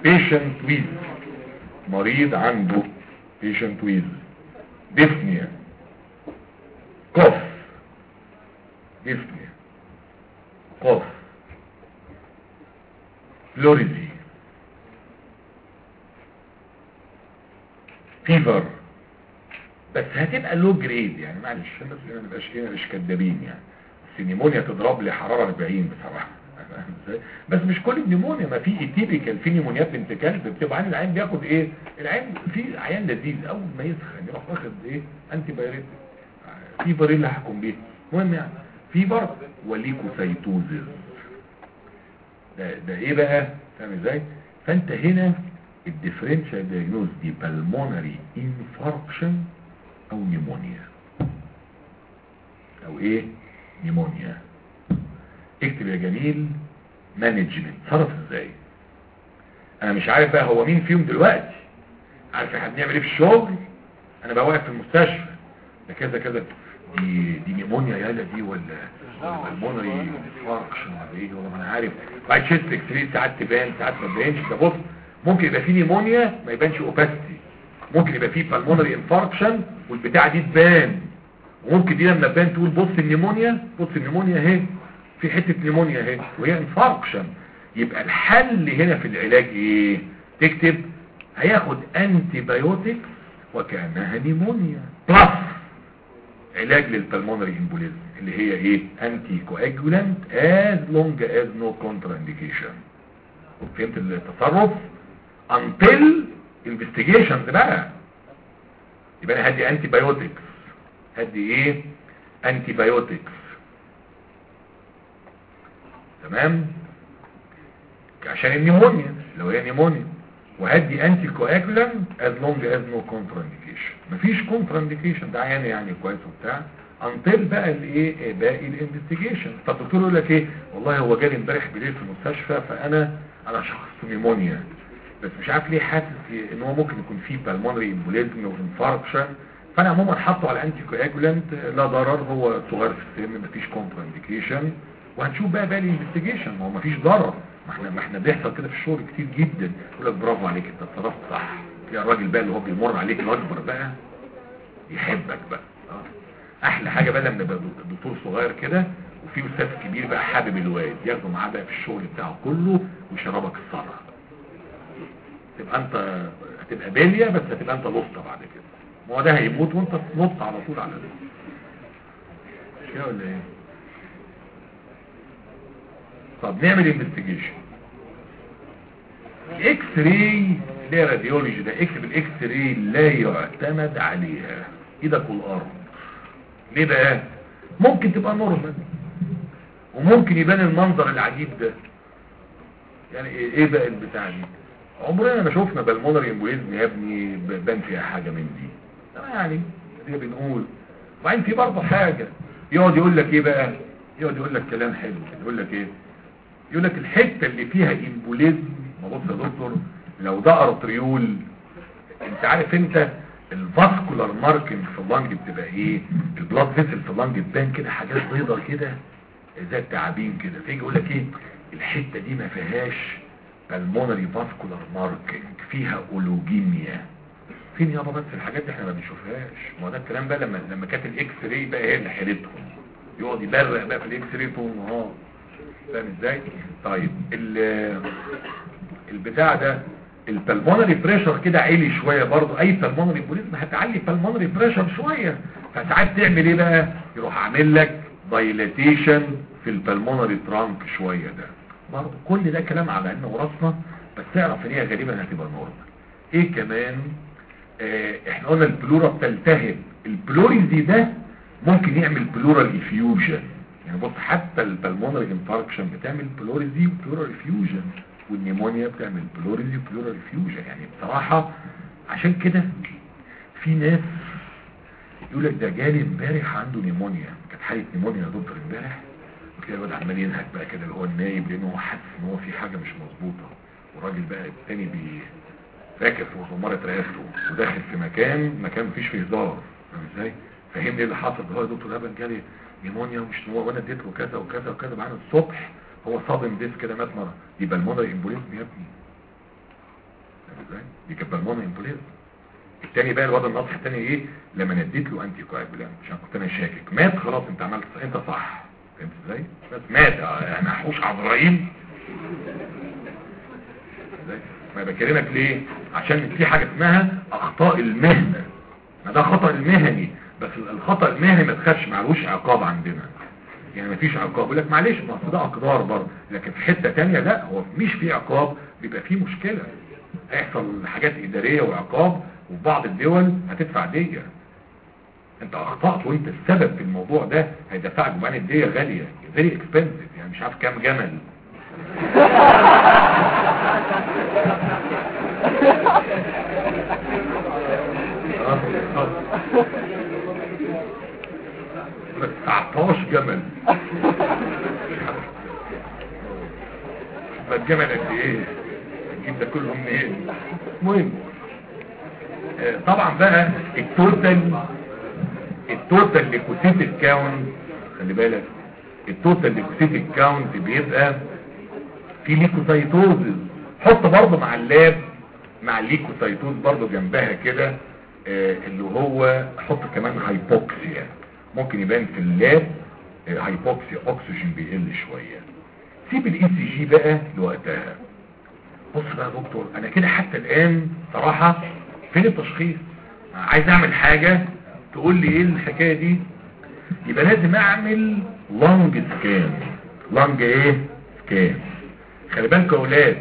Patient with. مريض عنده. Patient with. Dyspnea. Cough. Dyspnea. Cough pleurisy fever بس هتبقى low grade يعني معلش بس ما نبقاش هنا مش كدابين يعني. ال pneumonia تضرب لي حرارة 40 بصراحة. بس مش كل ال pneumonia ما في atypical في pneumonia ات بنت كلب بتبقى عين العين بياخد إيه؟ العيان في عيان لذيذ أول ما يسخن يروح واخد إيه؟ antipyretic إيه اللي هحكم بيه؟ المهم يعني. fever و leukocytosis ده ده إيه بقى؟ فاهم إزاي؟ فانت هنا ال differential diagnosis دي pulmonary infarction أو pneumonia أو إيه؟ pneumonia اكتب يا جميل management صرف إزاي؟ أنا مش عارف بقى هو مين فيهم دلوقتي. عارف إحنا بنعمل إيه في الشغل؟ أنا بقى واقف في المستشفى. ده كذا كذا. دي دي pneumonia يالا دي ولا pulmonary infarction ولا إيه؟ ولا ما أنا عارف. بعد chest x-ray ساعات تبان ساعات ما تبانش. ده بص ممكن يبقى في pneumonia ما يبانش opacity ممكن يبقى فيه pulmonary infarction والبتاعة دي تبان. وممكن دي لما تبان تقول بص ال pneumonia بص ال pneumonia أهي. في حتة pneumonia أهي. وهي infarction يبقى الحل هنا في العلاج إيه؟ تكتب هياخد antibiotics وكأنها pneumonia. plus. علاج لل pulmonary embolism اللي هي إيه؟ anticoagulant as long as no contraindication. فهمت التصرف؟ until investigations بقى. يبقى أنا هدي antibiotics هدي إيه؟ antibiotics تمام؟ عشان ال pneumonia لو هي pneumonia. وهدي anticoagulant as long as no contraindication مفيش contraindication ده عيان يعني كويس وبتاع. until بقى الايه باقي ال investigation فالدكتور يقول لك إيه؟ والله هو جالي امبارح بالليل في المستشفى فأنا أنا شخص pneumonia بس مش عارف ليه حاسس إن هو ممكن يكون فيه pulmonary embolism و infarction فأنا عموما حاطه على anticoagulant لا ضرر هو صغير في السن مفيش contraindication وهنشوف بقى باقي ال investigation ما هو مفيش ضرر. ما إحنا ما إحنا بيحصل كده في الشغل كتير جدا. يقول لك برافو عليك أنت اتصرفت صح. تلاقي الراجل بقى اللي هو بيمر عليك الاكبر بقى يحبك بقى. آه. أحلى حاجة بقى لما يبقى دكتور صغير كده وفي أستاذ كبير بقى حابب الواد ياخده معاه بقى في الشغل بتاعه كله ويشربك الصرع تبقى أنت هتبقى باليه بس هتبقى أنت لسطه بعد كده. ما هو ده هيموت وأنت تنط على طول على ده. مش كده ولا إيه؟ طب نعمل انفستيجيشن الاكس راي اللي هي راديولوجي ده؟ اكتب الاكس راي لا يعتمد عليها. إيدك والأرض. ليه بقى؟ ممكن تبقى نورمال وممكن يبان المنظر العجيب ده. يعني إيه بقى البتاع دي؟ عمرنا ما شفنا pulmonary embolism يا ابني بان فيها حاجة من دي. يعني زي بنقول. وبعدين في برضه حاجة. يقعد يقول لك إيه بقى؟ يقعد يقول لك كلام حلو يقول لك إيه؟ يقول لك الحتة اللي فيها embolism ما بص يا دكتور. لو ده arteriole أنت عارف أنت ال vascular marking في ال lung بتبقى إيه؟ ال blood vessel في ال lung بتبان كده حاجات بيضة كده زي التعابين كده. فيجي يقول لك إيه؟ الحتة دي ما فيهاش pulmonary vascular marking فيها oligemia فين يابا بس الحاجات دي إحنا ما بنشوفهاش؟ ما ده الكلام بقى لما لما كانت ال X-ray بقى هي اللي حيلتهم يقعد يبرق بقى في ال X-ray طول النهار. فاهم إزاي؟ طيب البتاع ده ال pulmonary pressure كده عالي شوية برضو أي pulmonary embolism هتعلي pulmonary pressure شوية. فساعات تعمل إيه بقى؟ يروح عامل لك dilatation في ال pulmonary trunk شوية ده. برضو كل ده كلام على إنه ورثنا بس تعرف إن هي غالبا هتبقى normal إيه كمان؟ آه إحنا قلنا ال pleura بتلتهب. ال pleurisy ده ممكن يعمل pleural effusion يعني بص حتى ال pulmonary infarction بتعمل pleurisy و pleural effusion وال pneumonia بتعمل pleurisy و pleural effusion. يعني بصراحة عشان كده في ناس يقول لك ده جالي امبارح عنده نيمونيا. كانت حالة نيمونيا يا دكتور امبارح. وكده الواد عمال ينهك بقى كده اللي هو النايب لأنه هو حاسس إن هو في حاجة مش مظبوطة. والراجل بقى التاني بي راكب في مصمرة رئاسته وداخل في مكان مكان مفيش فيه هزار. فاهم إزاي؟ فهمني إيه اللي حصل؟ هو يا دكتور ده جالي نيمونيا ومش نمو وأنا اديت له كذا وكذا وكذا بعد الصبح. هو صادم ديس كده مات مرة. دي pulmonary embolism يا ابني دي كانت pulmonary embolism التاني بقى الوضع النصح التاني إيه؟ لما اديت له anticoagulant عشان كنت أنا شاكك. مات خلاص أنت عملت أنت صح. فهمت إزاي؟ بس مات. أنا هحوش عزرائيل. إزاي؟ ما بكلمك ليه؟ عشان في حاجة اسمها أخطاء المهنة. ما ده خطأ المهني. بس الخطأ المهني ما تخافش معلوش عقاب عندنا. يعني مفيش عقاب. يقول لك معلش ما ده اقدار برضه. لكن في حتة تانية لا هو مش في عقاب بيبقى في مشكلة. هيحصل حاجات إدارية وعقاب وفي بعض الدول هتدفع دية. أنت أخطأت وأنت السبب في الموضوع ده هيدفعك وبعدين الدية غالية. very expensive يعني مش عارف كام جمل. 19 جمل. ما الجمل قد إيه؟ الجيب ده كله منين المهم آه طبعا بقى ال total ال total leukocytic count خلي بالك ال total leukocytic count بيبقى في leukocytosis حط برضه مع ال lab مع ال leukocytosis برضو جنبها كده آه، اللي هو حط كمان hypoxia. ممكن يبان في ال lab آه، hypoxia أكسجين بيقل شوية. سيب ال ECG بقى لوقتها. بص بقى يا دكتور أنا كده حتى الآن صراحة فين التشخيص؟ عايز أعمل حاجة تقول لي إيه الحكاية دي؟ يبقى لازم أعمل lung scan lung إيه؟ scan خلي بالك يا أولاد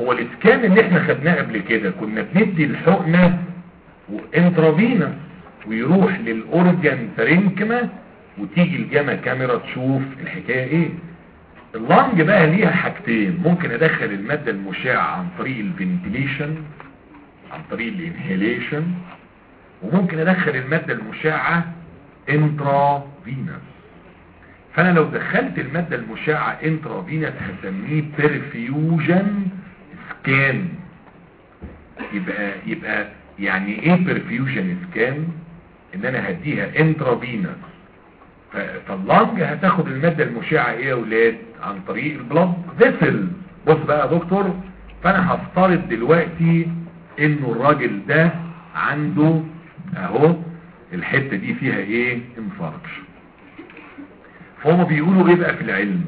هو ال scan اللي إحنا خدناه قبل كده كنا بندي الحقنة intravenous ويروح لل organ parenchyma وتيجي ال gamma camera تشوف الحكاية إيه. ال lung بقى ليها حاجتين. ممكن أدخل المادة المشعة عن طريق ال ventilation عن طريق ال inhalation. وممكن أدخل المادة المشعة intravenous فأنا لو دخلت المادة المشعة intravenous هسميه perfusion scan يبقى يبقى يعني إيه perfusion scan إن أنا هديها intravenous فال lung هتاخد المادة المشعة إيه يا ولاد؟ عن طريق ال blood vessel. بص بقى يا دكتور فأنا هفترض دلوقتي إنه الراجل ده عنده أهو الحتة دي فيها إيه؟ infarction. فهم بيقولوا إيه بقى في العلم؟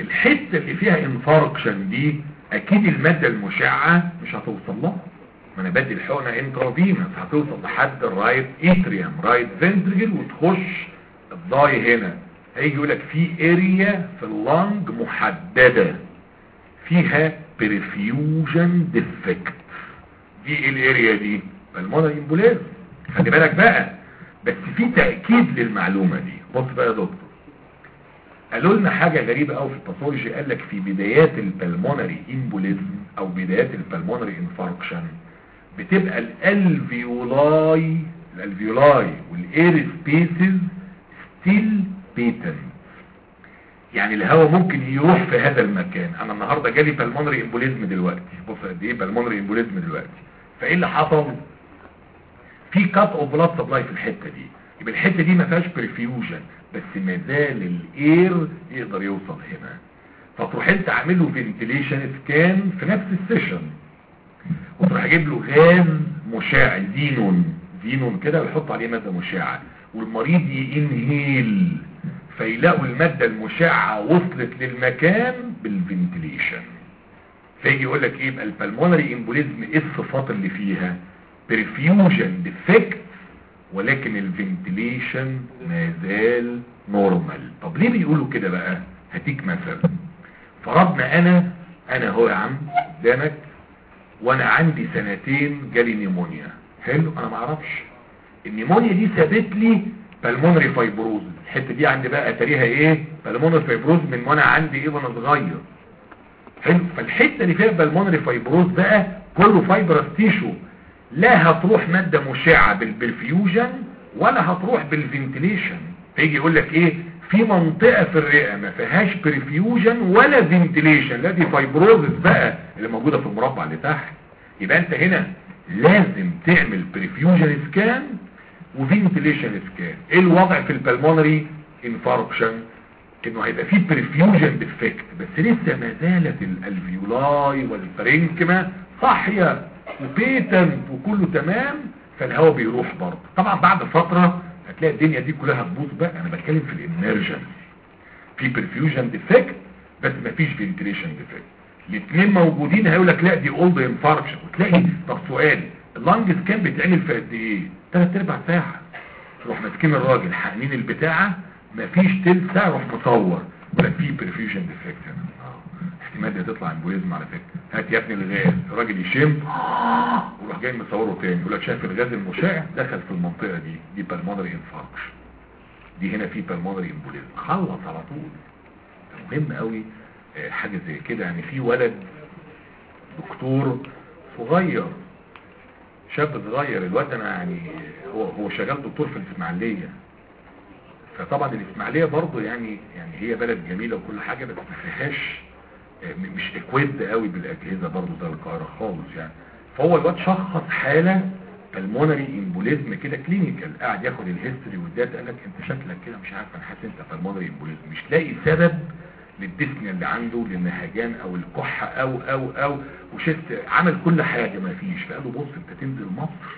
الحتة اللي فيها infarction دي أكيد المادة المشعة مش هتوصل لها. أنا بدي الحقنة intravenous هتوصل لحد ال right atrium right ventricle وتخش الضاي هنا. هيجي يقول لك في area في ال lung محددة. فيها perfusion defect دي إيه ال area دي؟ pulmonary embolism خلي بالك بقى بس في تأكيد للمعلومة دي. بص بقى يا دكتور. قالوا لنا حاجة غريبة قوي في ال pathology قال لك في بدايات ال pulmonary embolism أو بدايات ال pulmonary infarction بتبقى ال alveoli ال alveoli وال air spaces still patent يعني الهواء ممكن يروح في هذا المكان. أنا النهاردة جالي pulmonary embolism دلوقتي. بص قد إيه pulmonary embolism دلوقتي؟ فإيه اللي حصل؟ في cut off blood supply في الحتة دي. يبقى الحتة دي ما فيهاش perfusion بس ما زال ال air يقدر يوصل هنا. فتروح أنت عامل له ventilation scan في نفس ال session. وتروح أجيب له غاز مشع xenon xenon كده ويحط عليه مادة مشعة والمريض ي inhale فيلاقوا المادة المشعة وصلت للمكان بال ventilation فيجي يقول لك إيه؟ يبقى ال pulmonary embolism إيه الصفات اللي فيها؟ perfusion defect ولكن ال ventilation ما زال normal طب ليه بيقولوا كده بقى؟ هديك مثل. فرضنا أنا أنا هو يا عم قدامك وأنا عندي سنتين جالي pneumonia. حلو؟ أنا ما أعرفش. ال pneumonia دي سابت لي pulmonary fibrosis الحتة دي عندي بقى أتاريها إيه؟ pulmonary fibrosis من وأنا عندي إيه وأنا صغير. حلو؟ فالحتة اللي فيها pulmonary fibrosis بقى كله fibrous tissue لا هتروح مادة مشعة بال perfusion ولا هتروح بال ventilation فيجي يقول لك إيه؟ في منطقة في الرئة ما فيهاش perfusion ولا ventilation لا دي fibrosis بقى اللي موجودة في المربع اللي تحت. يبقى انت هنا لازم تعمل perfusion scan و ventilation scan إيه الوضع في ال pulmonary infarction انه هيبقى فيه perfusion defect بس لسه ما زالت ال alveoli وال parenchyma صاحية و patent وكله تمام فالهواء بيروح برضه. طبعا بعد فترة هتلاقي الدنيا دي كلها هتبوظ بقى. أنا بتكلم في ال emergency في perfusion defect بس مفيش ventilation defect الاثنين موجودين هيقول لك لا دي old infarction وتلاقي طب سؤال ال lung scan بيتعمل في قد إيه؟ ثلاث ارباع ساعة. تروح ماسكين الراجل حقنين البتاعة مفيش تلت ساعة يروح مصور. لك في perfusion defect هنا. دي تطلع embolism على فكرة. هات يا ابني الغاز. الراجل يشم. ويروح جاي مصوره تاني. يقول لك شايف الغاز المشع دخل في المنطقة دي. دي pulmonary infarction دي هنا في pulmonary embolism خلص على طول. مهم قوي آه، حاجة زي كده. يعني في ولد دكتور صغير شاب صغير. الواد أنا يعني هو هو شغال دكتور في الإسماعيلية. فطبعا الإسماعيلية برضه يعني يعني هي بلد جميلة وكل حاجة بس ما فيهاش مش equipped قوي بالأجهزة برضه زي القاهرة خالص يعني. فهو الواد شخص حالة pulmonary embolism كده clinical قاعد ياخد ال history وال data قال لك أنت شكلك كده مش عارف أنا حاسس أنت pulmonary embolism مش لاقي سبب لل dyspnea اللي عنده للنهجان أو الكحة أو أو أو وشفت عمل كل حاجة ما فيش. فقال له بص أنت تنزل مصر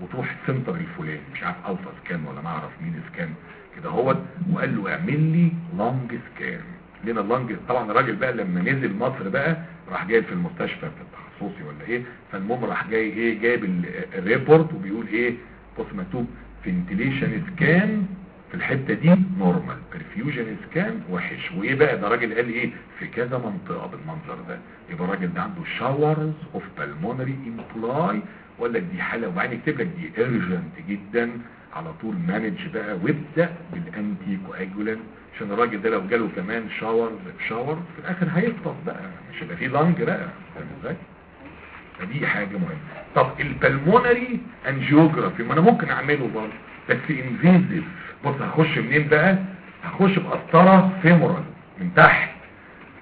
وتروح ال center الفلاني. مش عارف ألفا scan ولا ما أعرف مين scan. كده هو وقال له اعمل لي lung scan لنا ال lung طبعا الراجل بقى لما نزل مصر بقى راح جاي في المستشفى في التخصصي ولا إيه فالمهم راح جاي إيه جايب ال- ال report وبيقول إيه بص مكتوب ventilation scan في الحتة دي normal perfusion scan وحش. وإيه بقى؟ ده راجل قال إيه في كذا منطقة بالمنظر ده. يبقى الراجل ده عنده showers of pulmonary emboli ولا دي حالة وبعدين يكتب لك دي urgent جدا. على طول manage بقى وابدأ بال anticoagulant عشان الراجل ده لو جاله كمان shower shower في الآخر هيفطس بقى مش هيبقى فيه lung بقى. فاهم إزاي؟ فدي حاجة مهمة. طب ال pulmonary angiography ما أنا ممكن أعمله برضه بس invasive بص هخش منين بقى؟ هخش بقسطرة femoral من تحت.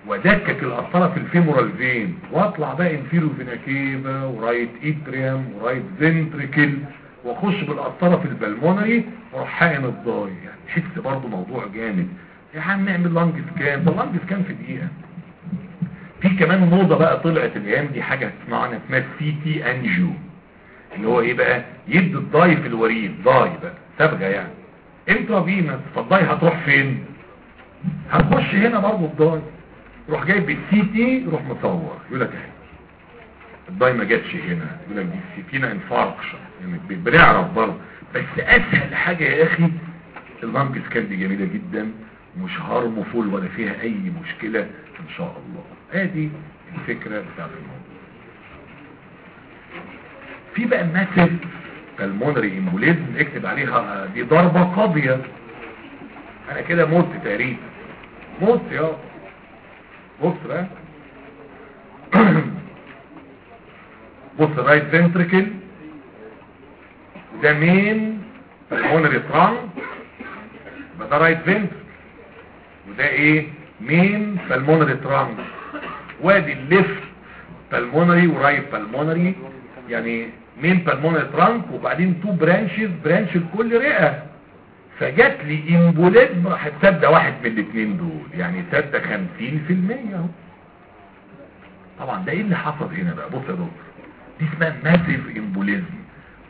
ودكك القسطرة في ال femoral vein واطلع بقى inferior vena cava و right atrium و right ventricle واخش بالقسطرة في ال pulmonary وأروح ال dye. يعني تحس برضه موضوع جامد. يا عم نعمل lung scan. ده lung scan في دقيقة. في كمان موضة بقى طلعت الأيام دي حاجة اسمها اسمها CT angio اللي هو إيه بقى؟ يدي ال dye في الوريد. dye بقى. صبغه يعني. intravenous فال dye هتروح فين؟ هتخش هنا برضه ال dye. يروح جايب ال CT يروح مصور. يقول لك اهي ال dye ما جاتش هنا. يقول لك دي السيتينا infarction. بنعرف برضه. بس أسهل حاجة يا أخي ال lung scan دي جميلة جدا مش harmful ولا فيها أي مشكلة إن شاء الله. أدي الفكرة بتاعت الموضوع. في بقى massive pulmonary embolism اكتب عليها دي ضربة قاضية. أنا كده موت تقريبا. موت يا. بص بقى. بص right ventricle ده main pulmonary trunk يبقى ده right ventricle وده إيه؟ main pulmonary trunk وادي ال left pulmonary و right pulmonary يعني main pulmonary trunk وبعدين two branches branch لكل رئة. فجات لي embolism راح تسد واحد من الاثنين دول. يعني تسد 50% أهو. طبعا ده إيه اللي حصل هنا بقى؟ بص يا دكتور. دي اسمها massive embolism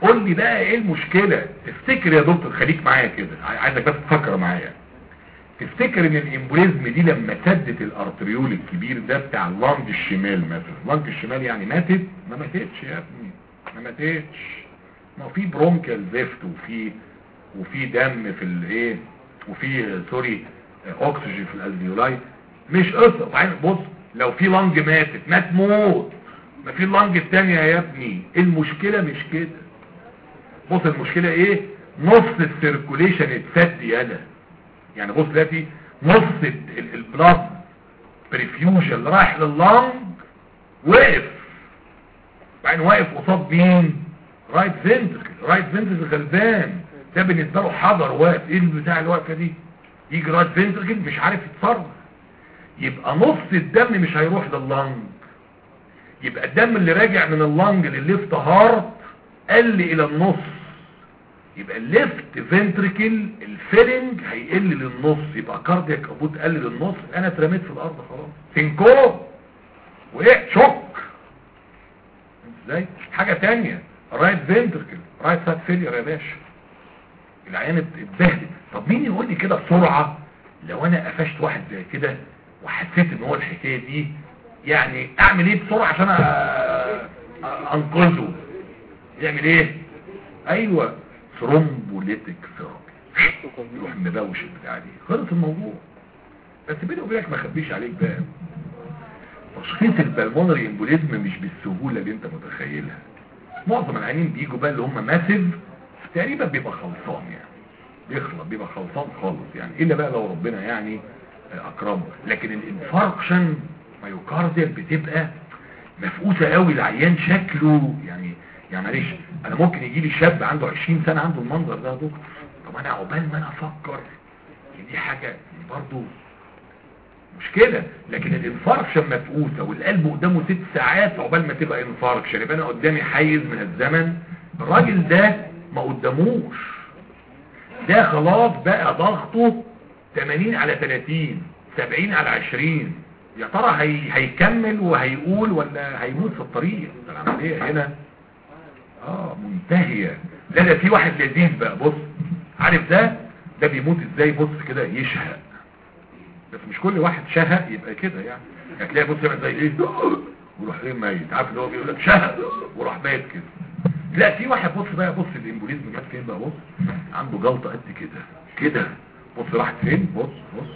قول لي بقى إيه المشكلة؟ تفتكر يا دكتور خليك معايا كده. عايزك بس تفكر معايا. تفتكر إن ال embolism دي لما سدت ال arteriole الكبير ده بتاع ال lung الشمال مثلا. ال lung الشمال يعني ماتت؟ ما ماتتش يا ابني. ما ماتتش. ما في bronchial زفت وفي وفي دم في الايه وفي sorry اكسجين في ال alveoli. مش قصة. بص لو في lung ماتت ما تموت ما في ال lung الثانية يا ابني. المشكلة مش كده. بص المشكلة إيه؟ نص ال circulation اتسد يالا يعني بص دلوقتي نص ال- ال pulmonary perfusion اللي رايح لل lung وقف بعدين واقف قصاد مين؟ right ventricle right ventricle غلبان. ده بالنسبة له حضر واقف. إيه البتاع الواقفة دي؟ يجي right ventricle مش عارف يتصرف. يبقى نص الدم مش هيروح لل lung يبقى الدم اللي راجع من اللانج للليفت هارت قل إلى النص. يبقى ال left ventricle ال filling هيقل للنص يبقى cardiac output قل للنص. أنا اترميت في الأرض خلاص. syncope وقعت shock إزاي؟ حاجة تانية. right ventricle right side failure يا باشا. العيان اتبهدل. طب مين يقول لي كده بسرعة؟ لو أنا قفشت واحد زي كده وحسيت إن هو الحكاية دي يعني أعمل إيه بسرعة عشان أنقذه؟ يعمل إيه؟ أيوه. thrombolytic therapy يروح مبوش البتاع دي. خلص الموضوع. بس بيني وبينك ما اخبيش عليك بقى. تشخيص ال pulmonary embolism مش بالسهولة اللي انت متخيلها. معظم العيانين بيجوا بقى اللي هم massive تقريبا بيبقى خلصان يعني. بيخلص بيبقى خلصان خالص يعني. إلا بقى لو ربنا يعني أكرمه. لكن ال infarction myocardial بتبقى مفقوسه قوي العيان شكله يعني يعني معلش أنا ممكن يجي لي شاب عنده 20 سنة عنده المنظر ده يا دكتور. طب أنا عقبال ما أنا أفكر دي حاجة برضه مشكلة لكن ال infarction مفقوسة والقلب قدامه ست ساعات عقبال ما تبقى infarction. يبقى أنا قدامي حيز من الزمن. الراجل ده ما قداموش. ده خلاص بقى ضغطه 80 على 30 70 على 20 يا ترى هي... هيكمل وهيقول ولا هيموت في الطريق؟ العملية هنا؟ آه منتهية. لا ده في واحد لذيذ بقى. بص عارف ده؟ ده بيموت إزاي؟ بص كده يشهق. بس مش كل واحد شهق يبقى كده يعني. هتلاقي بص يعمل زي إيه؟ ويروح إيه ميت؟ عارف اللي هو بيقول لك شهق وراح ميت كده. لا في واحد بص بقى بص ال embolism جت فين بقى؟ بص عنده جلطة قد كده. كده. بص راحت فين؟ بص بص.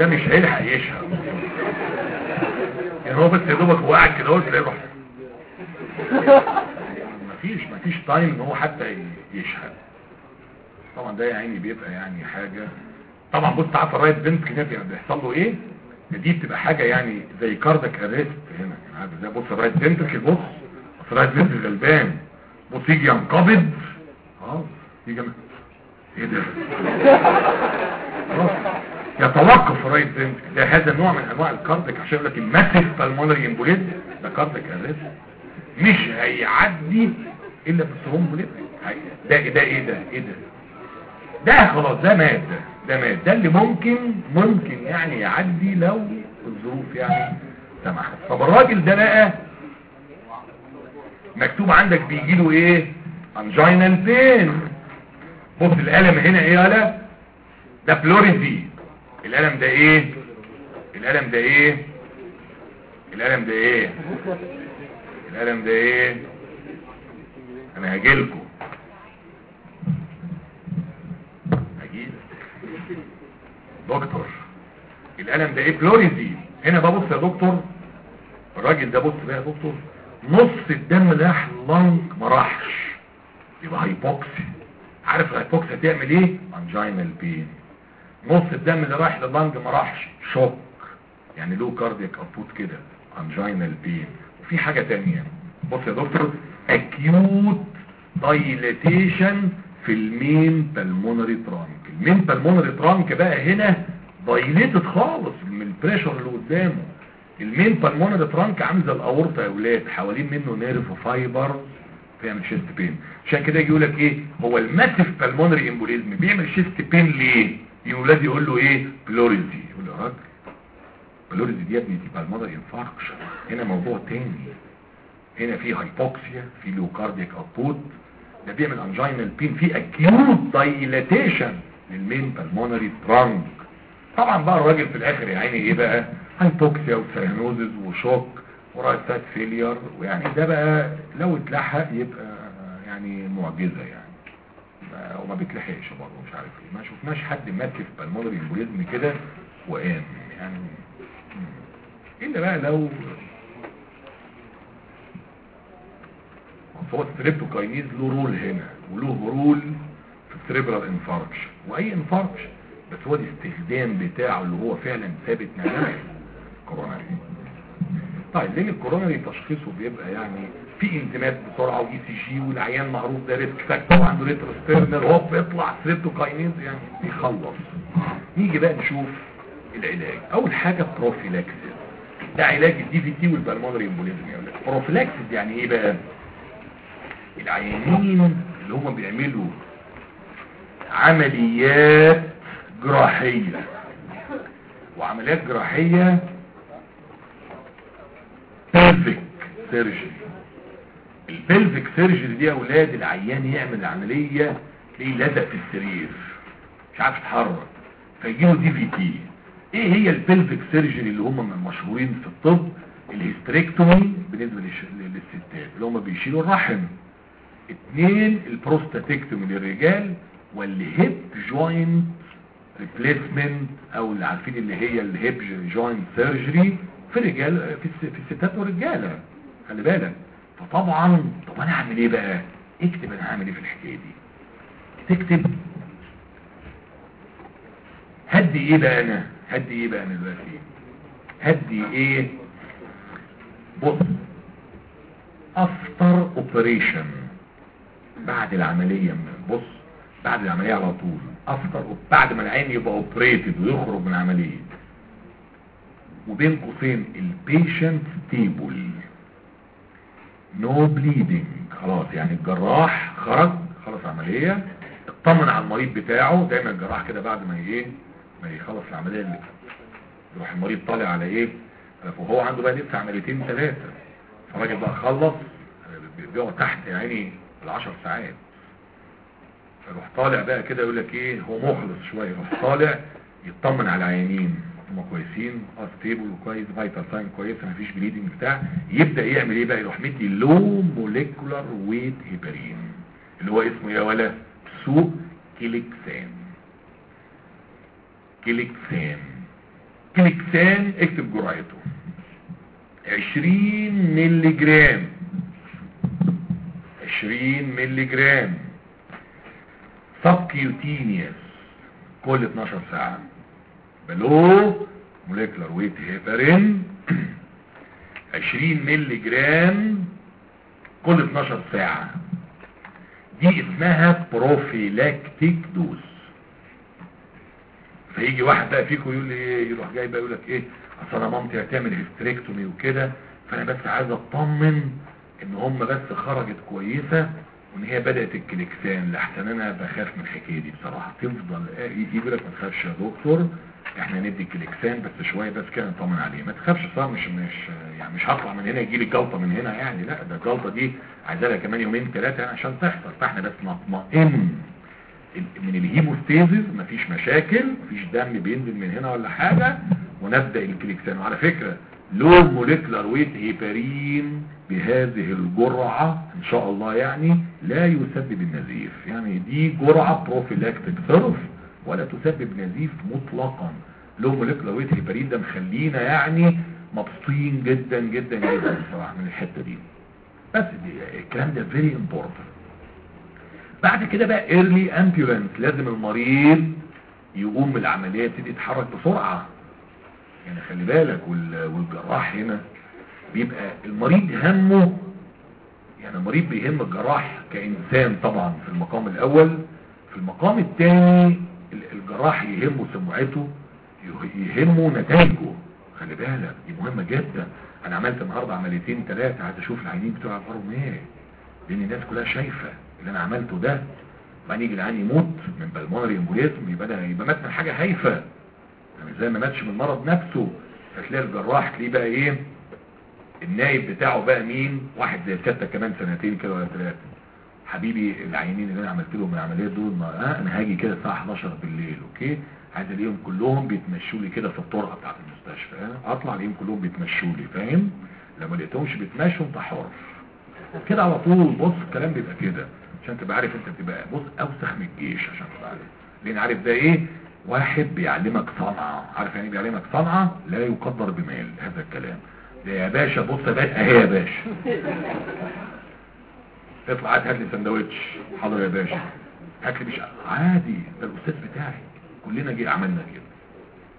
ده مش هيلحق يشهق يعني هو بس يا دوبك هو قاعد كده هو تلاقيه راح مفيش مفيش تايم إن هو حتى يشهق طبعا ده يا عيني بيبقى يعني حاجة. طبعا بص تعرف ال right vent كده بيحصل له إيه؟ دي بتبقى حاجة يعني زي cardiac arrest هنا. يعني عارف إزاي بص ال right vent بص. ال right vent غلبان. بص يجي ينقبض. آه يجي إيه ده؟ يتوقف ده هذا نوع من أنواع ال cardiac عشان يقول لك ال massive pulmonary embolism ده cardiac arrest مش هيعدي إلا في ال thromboembolism ده ده إيه ده إيه ده. ده خلاص ده مات. ده ده مات. ده اللي ممكن ممكن يعني يعدي لو الظروف يعني سمحت. طب الراجل ده بقى مكتوب عندك بيجي له إيه؟ anginal pain بص الالم هنا إيه يالا ده pleurisy الألم ده إيه؟ الألم ده إيه؟ الألم ده إيه؟ الألم ده إيه؟ أنا هجيلكم دكتور الألم ده إيه؟ pleurisy. هنا ببص يا دكتور. الراجل ده بص بقى يا دكتور. نص الدم راح ال lung ما راحش. يبقى hypoxia عارف ال hypoxia هتعمل إيه؟ anginal pain نص الدم اللي رايح لل lung ما راحش. shock. يعني low cardiac output كده. anginal pain وفي حاجة تانية. بص يا دكتور acute dilatation في ال main pulmonary trunk ال main pulmonary trunk بقى هنا dilated خالص من ال pressure اللي قدامه. ال main pulmonary trunk عامل زي الأورطة يا أولاد حوالين منه nerve fiber بيعمل chest pain عشان كده يجي لك إيه؟ هو ال massive pulmonary embolism بيعمل chest pain ليه؟ يقول له إيه؟ pleurisy يقول له راجل pleurisy دي يا ابني دي pulmonary infarction. هنا موضوع تاني. هنا في hypoxia في low cardiac output ده بيعمل anginal pain في acute dilatation لل main pulmonary trunk طبعا بقى الراجل في الآخر يا عيني إيه بقى؟ هايبوكسيا وسيانوزز وشوك ورايتات فيلير. ويعني ده بقى لو اتلحق يبقى يعني معجزة يعني. وما بيتلحقش برضه مش عارف إيه ما شفناش حد مات في pulmonary embolism كده وقام يعني. إلا بقى لو هو ال streptokinase له role هنا وله role في ال cerebral infarction وأي infarction بس هو الاستخدام بتاعه اللي هو فعلا ثابت نعمل coronary طيب ليه ال coronary تشخيصه بيبقى يعني في انزيمات بسرعة و ECG والعيان معروف ده risk factor عنده retrosternal هوب يطلع streptokinase يعني بيخلص. نيجي بقى نشوف العلاج. أول حاجة prophylaxis. ده علاج ال DVT وال pulmonary embolism يعني prophylaxis يعني إيه بقى؟ العيانين اللي هم بيعملوا عمليات جراحية. وعمليات جراحية pelvic surgery ال pelvic surgery دي يا أولاد العيان يعمل عملية تلاقيه لزق في السرير. مش عارف يتحرك. فيجيله DVT إيه هي ال pelvic surgery اللي هم من المشهورين في الطب؟ ال hysterectomy بالنسبة للستات اللي هم بيشيلوا الرحم. اتنين ال prostatectomy للرجال وال hip joint replacement أو اللي عارفين اللي هي ال hip joint surgery في الرجال. في الستات والرجالة. خلي بالك. فطبعا طب أنا أعمل إيه بقى؟ اكتب أنا هعمل إيه في الحكاية دي. تكتب. هدي إيه بقى أنا؟ هدي إيه بقى أنا دلوقتي؟ هدي إيه؟ بص. After operation بعد العملية بص. بعد العملية على طول. After بعد ما العيان يبقى operated ويخرج من العملية. وبين قوسين. ال patient stable no bleeding خلاص يعني الجراح خرج خلاص عملية اطمن على المريض بتاعه دايما الجراح كده بعد ما إيه ما يخلص العملية اللي يروح المريض طالع على إيه وهو عنده بقى لسه عمليتين ثلاثة فالراجل بقى خلص بيقعد تحت يا عيني العشر ساعات. فيروح طالع بقى كده يقول لك إيه هو مخلص شوية يروح طالع يطمن على العيانين. هم كويسين stable وكويس vital sign كويس مفيش bleeding بتاع. يبدأ يعمل إيه بقى؟ يروح مدي low molecular weight heparin اللي هو اسمه يا ولا؟ سوق Clexane Clexane Clexane اكتب جرعته. 20 ملي جرام 20 ملي جرام subcutaneous كل 12 ساعة. ب low molecular weight heparin 20 ملي جرام كل 12 ساعة. دي اسمها prophylactic dose. فيجي واحد بقى فيكم يقول لي إيه يروح جاي بقى يقول لك إيه أصل أنا مامتي هتعمل hysterectomy وكده فأنا بس عايز أطمن إن هم بس خرجت كويسة وإن هي بدأت ال Clexane لحسن أنا بخاف من الحكاية دي بصراحة. تفضل يقول لك ما تخافش يا دكتور. إحنا ندي ال Clexane بس شوية بس كده نطمن عليه. ما تخافش صار مش مش يعني مش هطلع من هنا يجي لي جلطة من هنا يعني. لا ده الجلطة دي عايزة لها كمان يومين ثلاثة يعني عشان تحصل. فاحنا بس نطمئن. من ال hemostasis مفيش مشاكل مفيش دم بينزل من هنا ولا حاجة ونبدأ ال Clexane وعلى فكرة low molecular weight heparin بهذه الجرعة إن شاء الله يعني لا يسبب النزيف. يعني دي جرعة prophylactic صرف ولا تسبب نزيف مطلقا. low molecular weight heparin ده مخلينا يعني مبسوطين جدا جدا جدا بصراحة من الحتة دي. بس دي الكلام ده very important. بعد كده بقى early ambulance. لازم المريض يقوم من العملية يبتدي يتحرك بسرعة. يعني خلي بالك والجراح هنا بيبقى المريض همه يعني المريض بيهم الجراح كإنسان طبعا في المقام الأول. في المقام الثاني الجراح يهمه سمعته يهمه نتائجه. خلي بالك دي مهمة جدا. أنا عملت النهاردة عمليتين ثلاثة عايز أشوف العينين بتوع اخبارهم إيه لأن الناس كلها شايفة اللي أنا عملته ده. بعدين يجي العيان يموت من pulmonary embolism يبقى يبقى مات من حاجة هايفة. يعني زي ما ماتش من المرض نفسه فتلاقي الجراح تلاقيه بقى إيه؟ النايب بتاعه بقى مين؟ واحد زي الستة كمان سنتين كده ولا ثلاثة حبيبي العيانين اللي أنا عملت لهم العمليات دول ما آه أنا هاجي كده الساعة 11 بالليل okay؟ عايز الاقيهم كلهم بيتمشوا لي كده في الطرقة بتاعت المستشفى آه؟ اطلع الاقيهم كلهم بيتمشوا لي فاهم؟ لما لقيتهمش بيتمشوا انت حر. كده على طول بص الكلام بيبقى كده عشان تبقى عارف انت بتبقى بص اوسخ من الجيش عشان تبقى عارف. لأن عارف ده إيه؟ واحد بيعلمك صنعة. عارف يعني بيعلمك صنعة؟ لا يقدر بمال هذا الكلام. ده يا باشا بص باشا أهي يا باشا. اطلع هات لي سندوتش. حاضر يا باشا. هات لي مش عادي ده الأستاذ بتاعي. كلنا جي عملنا كده.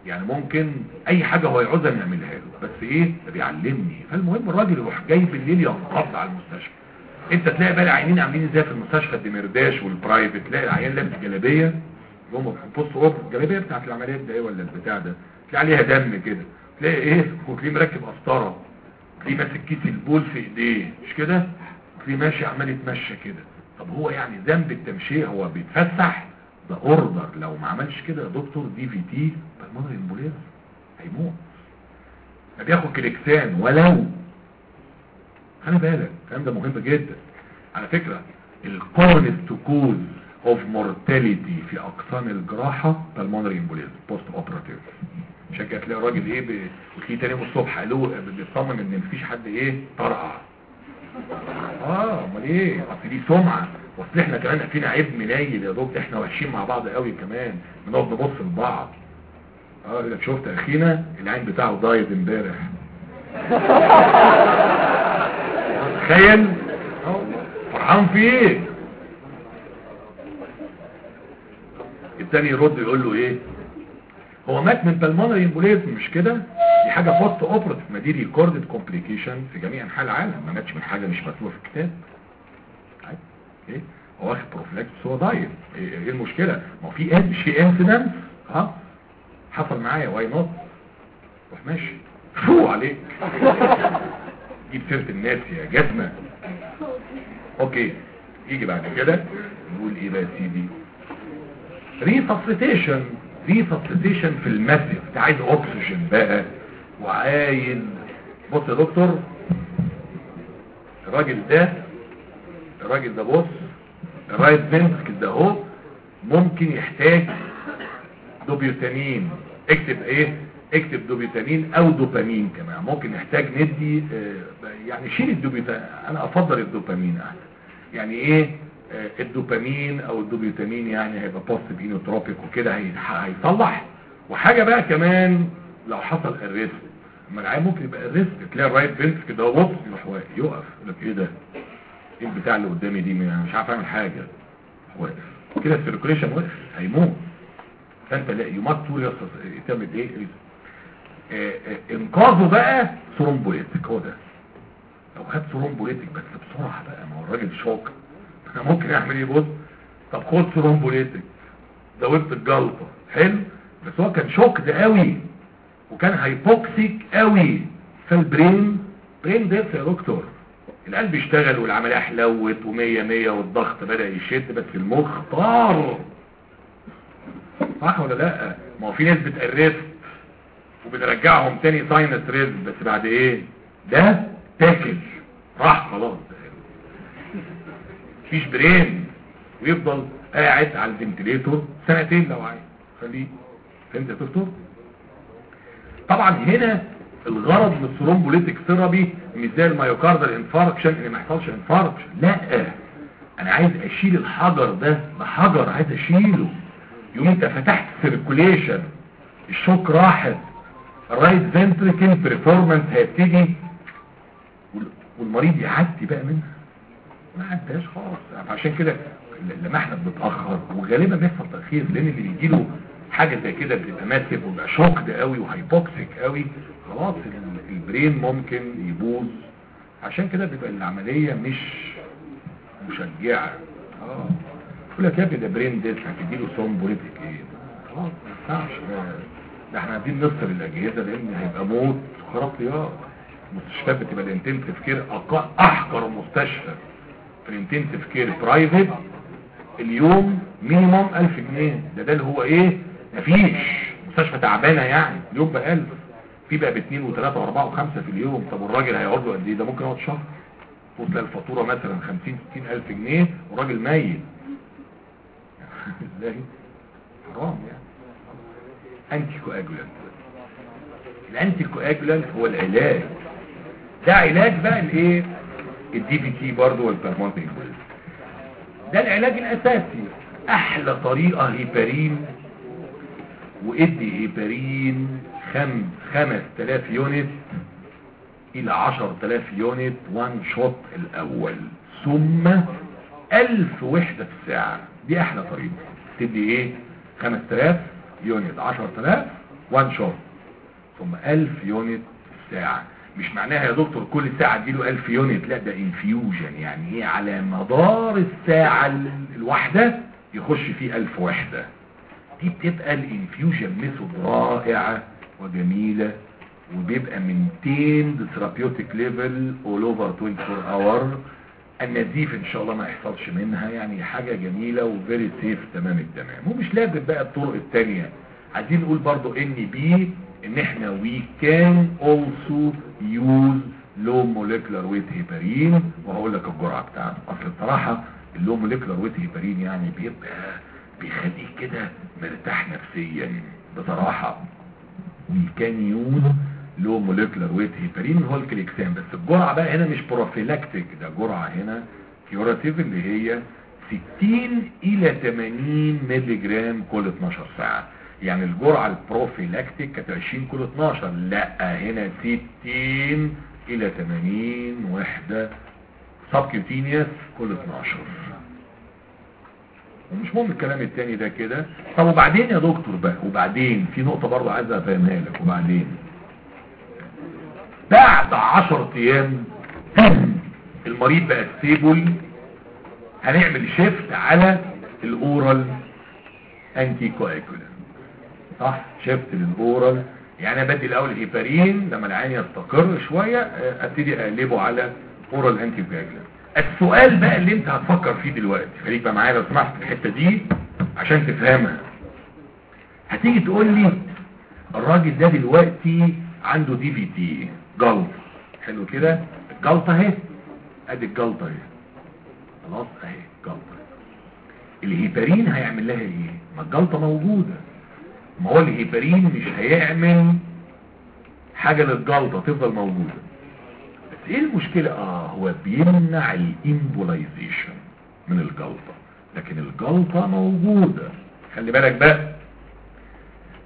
يعني ممكن أي حاجة هو يعوزها نعملها له. بس إيه؟ ده بيعلمني. فالمهم الراجل يروح جاي بالليل ينقض على المستشفى. أنت تلاقي بقى العيانين عاملين إزاي في المستشفى؟ الدمرداش وال private تلاقي العيان لابس جلابية. هم post-op الجلابية بتاعت العمليات ده إيه ولا البتاع ده؟ تلاقي عليها دم كده. تلاقي إيه؟ وتلاقيه مركب قسطرة. تلاقيه ماسك كيس البول في إيديه. مش كده؟ تلاقيه ماشي عمال يتمشى كده. طب هو يعني ذنب التمشية هو بيتفسح؟ ده order لو ما عملش كده يا دكتور DVT pulmonary embolism هيموت. ده بياخد Clexane ولو. خلي بالك الكلام ده مهم جدا. على فكرة ال commonest cause of mortality في أقسام الجراحة pulmonary embolism postoperative عشان كده تلاقي الراجل إيه. وتلاقيه تاني يوم الصبح قالوا بيطمن إن مفيش حد إيه طرقع. آه أمال إيه؟ اصل دي سمعة. واصل إحنا كمان فينا عيب منيل يا دوب إحنا وحشين مع بعض قوي كمان. بنقعد نبص لبعض. آه إذا شفت أخينا العيان بتاعه died امبارح. تخيل. فرحان في إيه؟ التاني يرد يقول له إيه؟ هو مات من pulmonary embolism مش كده؟ دي حاجة postoperative ما دي recorded complication في جميع أنحاء العالم. ما ماتش من حاجة مش مكتوبة في الكتاب. إيه هو واخد بروفلاكتس هو ضايف إيه إيه المشكلة؟ ما هو في مش في انسيدنت ها؟ حصل معايا واي نوت روح ماشي. فو عليك؟ جيب سيرة الناس يا جزمة أوكي يجي بعد كده. نقول إيه بقى يا سيدي؟ ريسبستيشن ريسبستيشن في الماسيف انت عايز اكسجين بقى وعايز بص يا دكتور. الراجل ده الراجل ده بص ال right ventricle ده اهو. ممكن يحتاج دوبيوتامين اكتب إيه؟ اكتب دوبيوتامين أو دوبامين كمان. ممكن نحتاج ندي آه، يعني شيل الدوبيوتامين أنا افضل الدوبامين أحسن. يعني إيه؟ الدوبامين أو الدوبيوتامين يعني هيبقى positive inotropic وكده هي- هيصلح وحاجة بقى كمان لو حصل ال arrest أما العيان ممكن يبقى الريسك تلاقي الرايت فينس كده بص يروح واقف يقف يقول إيه ده؟ إيه البتاع اللي قدامي دي؟ أنا مش عارف أعمل حاجة. واقف. كده السيركوليشن وقف هيموت. فأنت لا يو ماست تو تعمل إيه آه، آه، إنقاذه بقى ثرومبوليتك هو ده. لو خد ثرومبوليتك بس بسرعة بقى ما هو الراجل شوك أنا ممكن اعمل إيه؟ بص طب خد ثرومبوليتك زودت الجلطة حلو؟ بس هو كان شوك ده قوي وكان هايبوكسيك قوي. فالبرين برين ده يا دكتور. القلب اشتغل والعملية حلوت ومية مية والضغط بدأ يشد بس المخ طار. صح ولا لأ؟ ما هو في ناس بتقرفت وبنرجعهم تاني ساينس ريز بس بعد إيه؟ ده تاكل. راح خلاص. مفيش brain ويفضل قاعد على ال ventilator سنتين لو عايز. خليه فهمت يا دكتور؟ طبعا هنا الغرض من ال thrombolytic therapy مش زي ال myocardial infarction ان ما يحصلش infarction. لا أنا عايز أشيل الحجر ده بحجر عايز أشيله. يوم أنت فتحت circulation ال shock راحت ال right ventricle performance هيبتدي وال- والمريض يعدي بقى منها. ما عداش خالص. عشان كده لما إحنا بنتأخر وغالبا بيحصل تأخير لأن اللي بيجيله حاجة زي كده بتبقى massive وبيبقى shocked قوي و hypoxic قوي خلاص ال- ال brain ممكن يبوظ. عشان كده بيبقى العملية مش مشجعة. آه. يقول لك يا ابني ده brain death هتديله thrombolytic إيه خلاص ما ينفعش. ده إحنا عايزين نفصل الأجهزة لأن هيبقى موت. وخراب ديار المستشفيات بتبقى ال intensive care أحقر مستشفى. في care private اليوم minimum 1000 جنيه. ده ده اللي هو إيه؟ مفيش. مستشفى تعبانة يعني. اليوم ب 1000 في بقى باثنين وثلاثة وأربعة وخمسة في اليوم. طب والراجل هيقعد له قد إيه؟ ده ممكن يقعد شهر. وتلاقي الفاتورة مثلا 50 60 ألف جنيه والراجل ميت. إزاي حرام يعني. anticoagulant ال anticoagulant هو العلاج. ده علاج بقى الايه ال DVT برضه وال pulmonary embolism ده العلاج الأساسي. أحلى طريقة هيبارين وإدي هيبارين خم خمس تلاف unit إلى عشر تلاف unit one shot الأول. ثم ألف وحدة في الساعة. دي أحلى طريقة. تدي إيه؟ خمس تلاف unit عشر تلاف one shot ثم ألف unit في الساعة. مش معناها يا دكتور كل ساعة اديله ألف unit لا ده infusion يعني إيه؟ على مدار الساعة ال- الواحدة يخش فيه ألف وحدة. دي بتبقى ال infusion method رائعة وجميلة وبيبقى من therapeutic level all over 24 hour النزيف إن شاء الله ما يحصلش منها يعني حاجة جميلة و very safe تمام التمام. ومش لازم بقى الطرق التانية. عايزين نقول برضو ان بي إن إحنا we can also use low molecular weight heparin وهقول لك الجرعة بتاعته. أصل الصراحة ال low molecular weight heparin يعني بيبقى بيخليك كده مرتاح نفسيا. بصراحة we can use low molecular weight heparin هو ال Clexane. بس الجرعة بقى هنا مش prophylactic ده جرعة هنا curative اللي هي 60 إلى 80 مللي جرام كل 12 ساعة. يعني الجرعة ال prophylactic كانت 20 كل 12 لا هنا 60 إلى 80 وحدة subcutaneous كل 12 ومش مهم الكلام التاني ده كده. طب وبعدين يا دكتور بقى وبعدين في نقطة برضو عايز أفهمها لك وبعدين. بعد 10 أيام المريض بقى stable هنعمل shift على ال oral anticoagulant صح؟ shift لل oral يعني بدي الأول هيبارين لما العيان يستقر شوية آه، أبتدي أقلبه على oral anticoagulant السؤال بقى اللي أنت هتفكر فيه دلوقتي خليك بقى معايا لو سمحت في الحتة دي عشان تفهمها. هتيجي تقول لي الراجل ده دلوقتي عنده DVT جلط حلو كده؟ الجلطة أهي. أدي الجلطة أهي. خلاص أهي جلطه الهيبرين هيعمل لها إيه؟ ما الجلطة موجودة. ما هو الهيبرين مش هيعمل حاجة للجلطة تفضل موجودة. بس إيه المشكلة؟ آه هو بيمنع ال embolization من الجلطة. لكن الجلطة موجودة. خلي بالك بقى.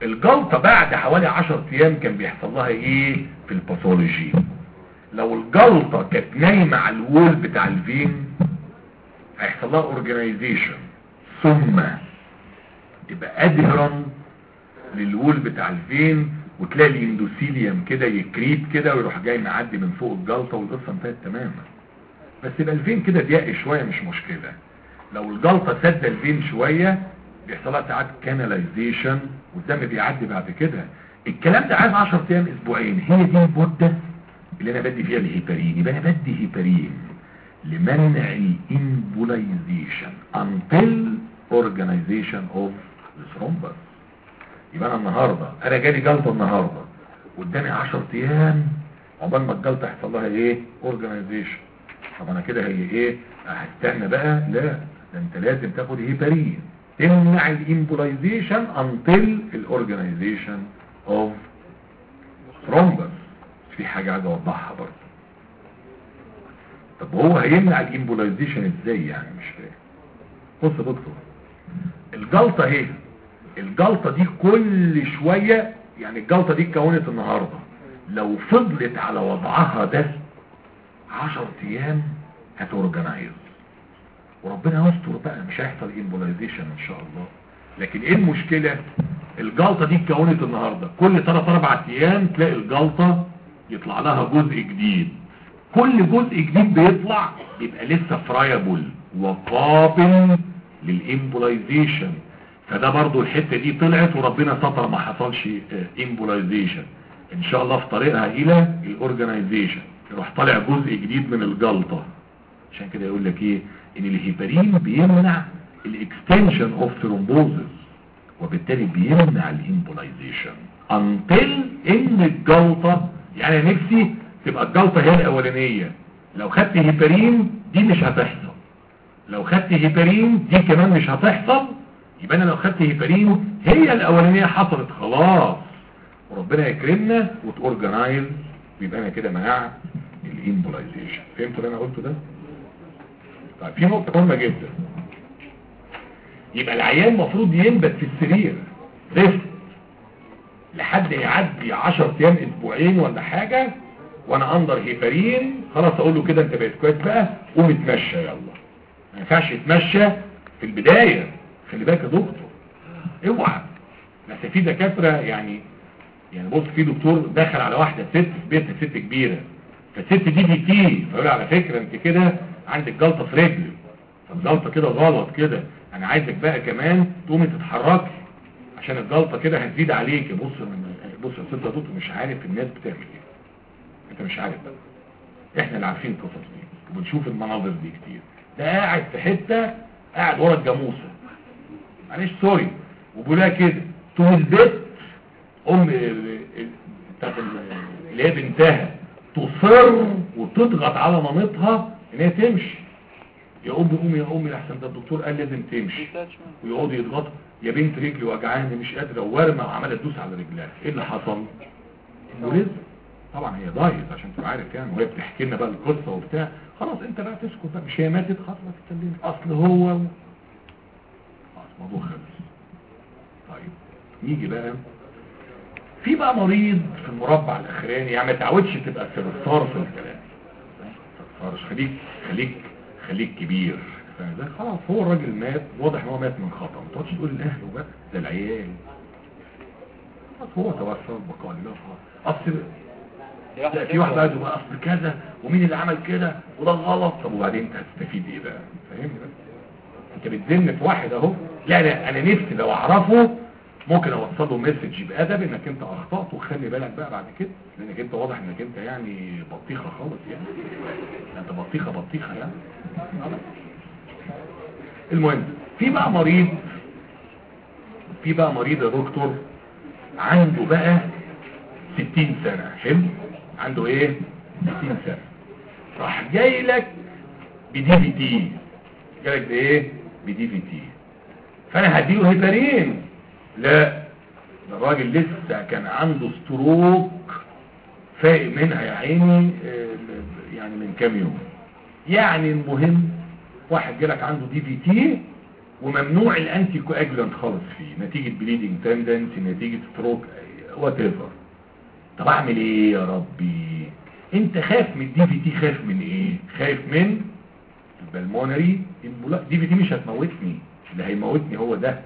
الجلطة بعد حوالي 10 أيام كان بيحصل لها إيه؟ في ال pathology. لو الجلطة كانت نايمة على ال wall بتاع ال vein هيحصل لها organization ثم تبقى adherent لل wall بتاع ال vein وتلاقي ال endothelium كده ي creep كده ويروح جاي معدي من فوق الجلطة والقصة انتهت تماما. بس يبقى ال vein كده ضيق شوية مش مشكلة. لو الجلطة سد ال vein شوية بيحصل لها ساعات canalization والدم بيعدي بعد كده. الكلام ده عايز 10 أيام أسبوعين. هي دي المدة اللي أنا بدي فيها الهيبرين يبقى أنا بدي هيبرين لمنع ال embolization until organization of the thrombus. يبقى أنا النهارده أنا جالي جلطة النهارده. قدامي 10 أيام عقبال ما الجلطة يحصل لها إيه؟ organization طب أنا كده هي إيه؟ هستنى بقى؟ لا ده أنت لازم تاخد هيبرين تمنع ال embolization until ال organization of thrombus في حاجة عايز أوضحها برضه. طب هو هيمنع ال embolization إزاي يعني؟ مش فاهم. بص يا دكتور الجلطة اهي الجلطة دي كل شوية يعني الجلطة دي اتكونت النهاردة. لو فضلت على وضعها ده عشر أيام هت organize وربنا يستر بقى مش هيحصل embolization إن شاء الله. لكن إيه المشكلة؟ الجلطة دي اتكونت النهاردة. كل 3 4 أيام تلاقي الجلطة يطلع لها جزء جديد. كل جزء جديد بيطلع بيبقى لسه friable وقابل لل embolization فده برضو الحتة دي طلعت وربنا ستر ما حصلش embolization إن شاء الله في طريقها إلى ال organization يروح طالع جزء جديد من الجلطة. عشان كده يقول لك إيه؟ إن الهيبرين بيمنع ال extension of thrombosis وبالتالي بيمنع ال embolization until إن الجلطة يعني نفسي تبقى الجلطة هي الأولانية. لو خدت هيبرين دي مش هتحصل. لو خدت هيبرين دي كمان مش هتحصل يبقى أنا لو خدت هيبرين هي الأولانية حصلت خلاص. وربنا يكرمنا وت organize ويبقى أنا كده منعت ال embolization فهمتوا اللي أنا قلته ده؟ طيب في نقطة مهمة جدا. يبقى العيان المفروض in bed في السرير. rest لحد يعدي 10 أيام أسبوعين ولا حاجة وأنا under heparin خلاص أقول له كده أنت بقيت كويس بقى قوم اتمشى يلا. ما ينفعش يتمشى في البداية. خلي بالك يا دكتور. اوعى. بس في دكاترة يعني يعني بص في دكتور دخل على واحدة ست في بيتها ست كبيرة. فالست DVT فيقول على فكرة انت كده عندك جلطة في رجل. فالجلطة كده غلط كده. أنا عايزك بقى كمان تقومي تتحركي عشان الجلطة كده هتزيد عليك بص بص يا ست دكتور مش عارف الناس بتعمل إيه. أنت مش عارف بقى. إحنا اللي عارفين القصص دي وبنشوف المناظر دي كتير. ده قاعد في حتة قاعد ورا الجاموسة. معلش sorry. وبيقولها كده طول البيت ام اللي هي بنتها. تصر وتضغط على مامتها إن هي تمشي. يا امي قومي يا امي لحسن ده الدكتور قال لازم تمشي. ويقعدوا يضغطوا يا بنت رجلي وجعاني مش قادرة. وارمه وعمالة تدوس على رجلها. إيه اللي حصل؟ إنه طبعا هي ضايت عشان تبقى عارف يعني وهي بتحكي لنا بقى القصة وبتاع. خلاص أنت بقى تسكت بقى. مش هي ماتت؟ خلاص ما تتكلمش أصل هو الموضوع خلص طيب نيجي بقى. في بقى مريض في المربع الأخراني يعني ما تعودش تبقى سرصار في الكلام خليك خليك خليك كبير. ده خلاص هو الراجل مات واضح إن هو مات من خطأ. ما تقعدش تقول لاهله بقى ده العيال. خلاص هو توفى بقى الله. خلاص أصل في واحد قاعد بقى أصل كذا ومين اللي عمل كده؟ وده غلط. طب وبعدين انت هتستفيد إيه بقى؟ فاهمني بقى أنت بتذن في واحد أهو. لا أنا نفسي لو أعرفه ممكن اوصل له مسج بأدب إنك أنت اخطات وخلي بالك بقى بعد كده لأنك أنت واضح إنك أنت يعني بطيخة خالص يعني. أنت بطيخة بطيخة يعني. المهم في بقى مريض في بقى مريض يا دكتور عنده بقى 60 سنة. حلو؟ عنده إيه؟ 60 سنة. راح جاي لك ب DVT جاي لك بإيه؟ ب DVT فانا هديله هيبرين. لا الراجل لسه كان عنده stroke فايق منها يا عيني آه، يعني من كام يوم. يعني المهم واحد جالك عنده DVT وممنوع ال anticoagulant خالص فيه نتيجة bleeding tendency نتيجة stroke whatever طب أعمل إيه يا ربي؟ أنت خايف من ال DVT خايف من إيه؟ خايف من ال pulmonary DVT مش هتموتني. اللي هيموتني هو ده.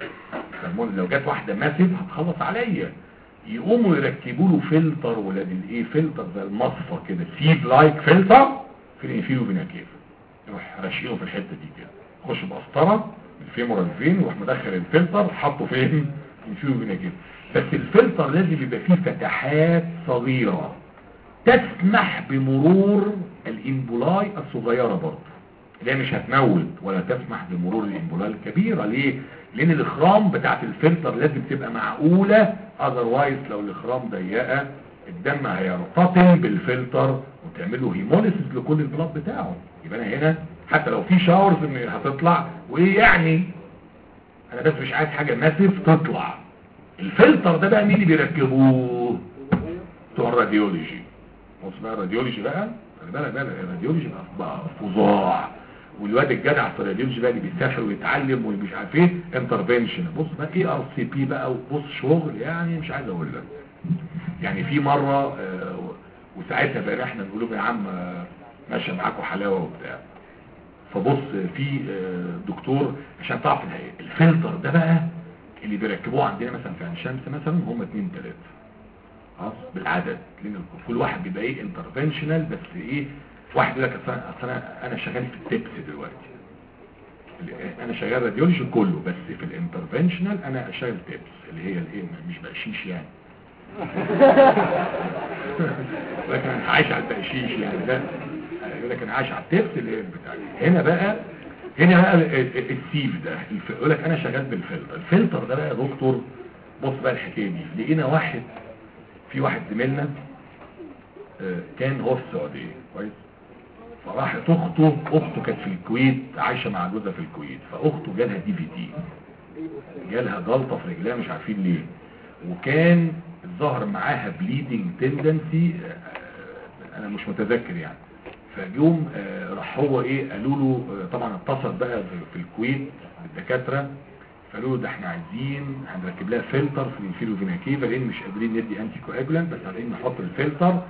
لو جت واحدة massive هتخلص عليا. يقوموا يركبوا له فلتر ولا الايه فلتر زي المصفى كده sieve like filter في ال inferior vena cava يروح راشقينه في الحتة دي كده. خش بقسطرة ال femoral vein وراح مدخل الفلتر حطه فين؟ inferior cava بس الفلتر لازم يبقى فيه فتحات صغيرة تسمح بمرور ال emboli الصغيرة برضه. هي مش هتموت ولا تسمح بمرور ال emboli الكبيره ليه؟ لأن الإخرام بتاعت الفلتر لازم تبقى معقولة. otherwise لو الإخرام ضيقة الدم هيرتطم بالفلتر وتعمل له hemolysis لكل ال blood بتاعه. يبقى أنا هنا حتى لو في showers هتطلع وايه يعني أنا بس مش عايز حاجة massive تطلع. الفلتر ده بقى مين اللي بيركبوه؟ بتوع ال radiology. بص بقى ال radiology بقى؟ خلي بالك بقى ال radiology بقى فظاع. والواد الجدع ال radiology بقى اللي بيسافر ويتعلم ومش عارف إيه intervention بص بقى ERCP بقى وبص شغل يعني مش عايز أقول لك. يعني في مرة آه وساعتها بقى إحنا نقول لهم يا عم آه، ماشيه معاكم حلاوة وبتاع. فبص في آه، دكتور عشان تعرف. الفلتر ده بقى اللي بيركبوه عندنا مثلا في عين شمس مثلا هم اتنين تلاتة. خلاص بالعدد. لأن كل واحد بيبقى إيه interventional بس إيه واحد يقول لك أصل أنا أنا شغال في ال TIPS دلوقتي. أنا شغال radiology كله بس في ال interventional أنا شغال TIPS اللي هي الإيه مش بقشيش يعني. لكن أنا عايش على البقشيش يعني ده. يقول لك أنا عايش على ال tips اللي هي بتاع هنا بقى هنا بقى ال- ال- السيف ده. يقول لك أنا شغال بالفلتر. الفلتر ده بقى يا دكتور بص بقى الحكاية دي. لقينا واحد في واحد زميلنا آه، كان هو في السعودية. كويس؟ فراحت أخته أخته كانت في الكويت عايشة مع جوزها في الكويت فأخته جالها DVT جالها جلطه في رجلها مش عارفين ليه. وكان الظهر معاها bleeding tendency أنا مش متذكر يعني. فجوم آه، راح هو إيه قالوا له آه، طبعا اتصل بقى في الكويت بالدكاتره فقالوا له ده إحنا عايزين هنركب لها فلتر في ال inferior vena cava لأن مش قادرين ندي anticoagulant بس عايزين نحط الفلتر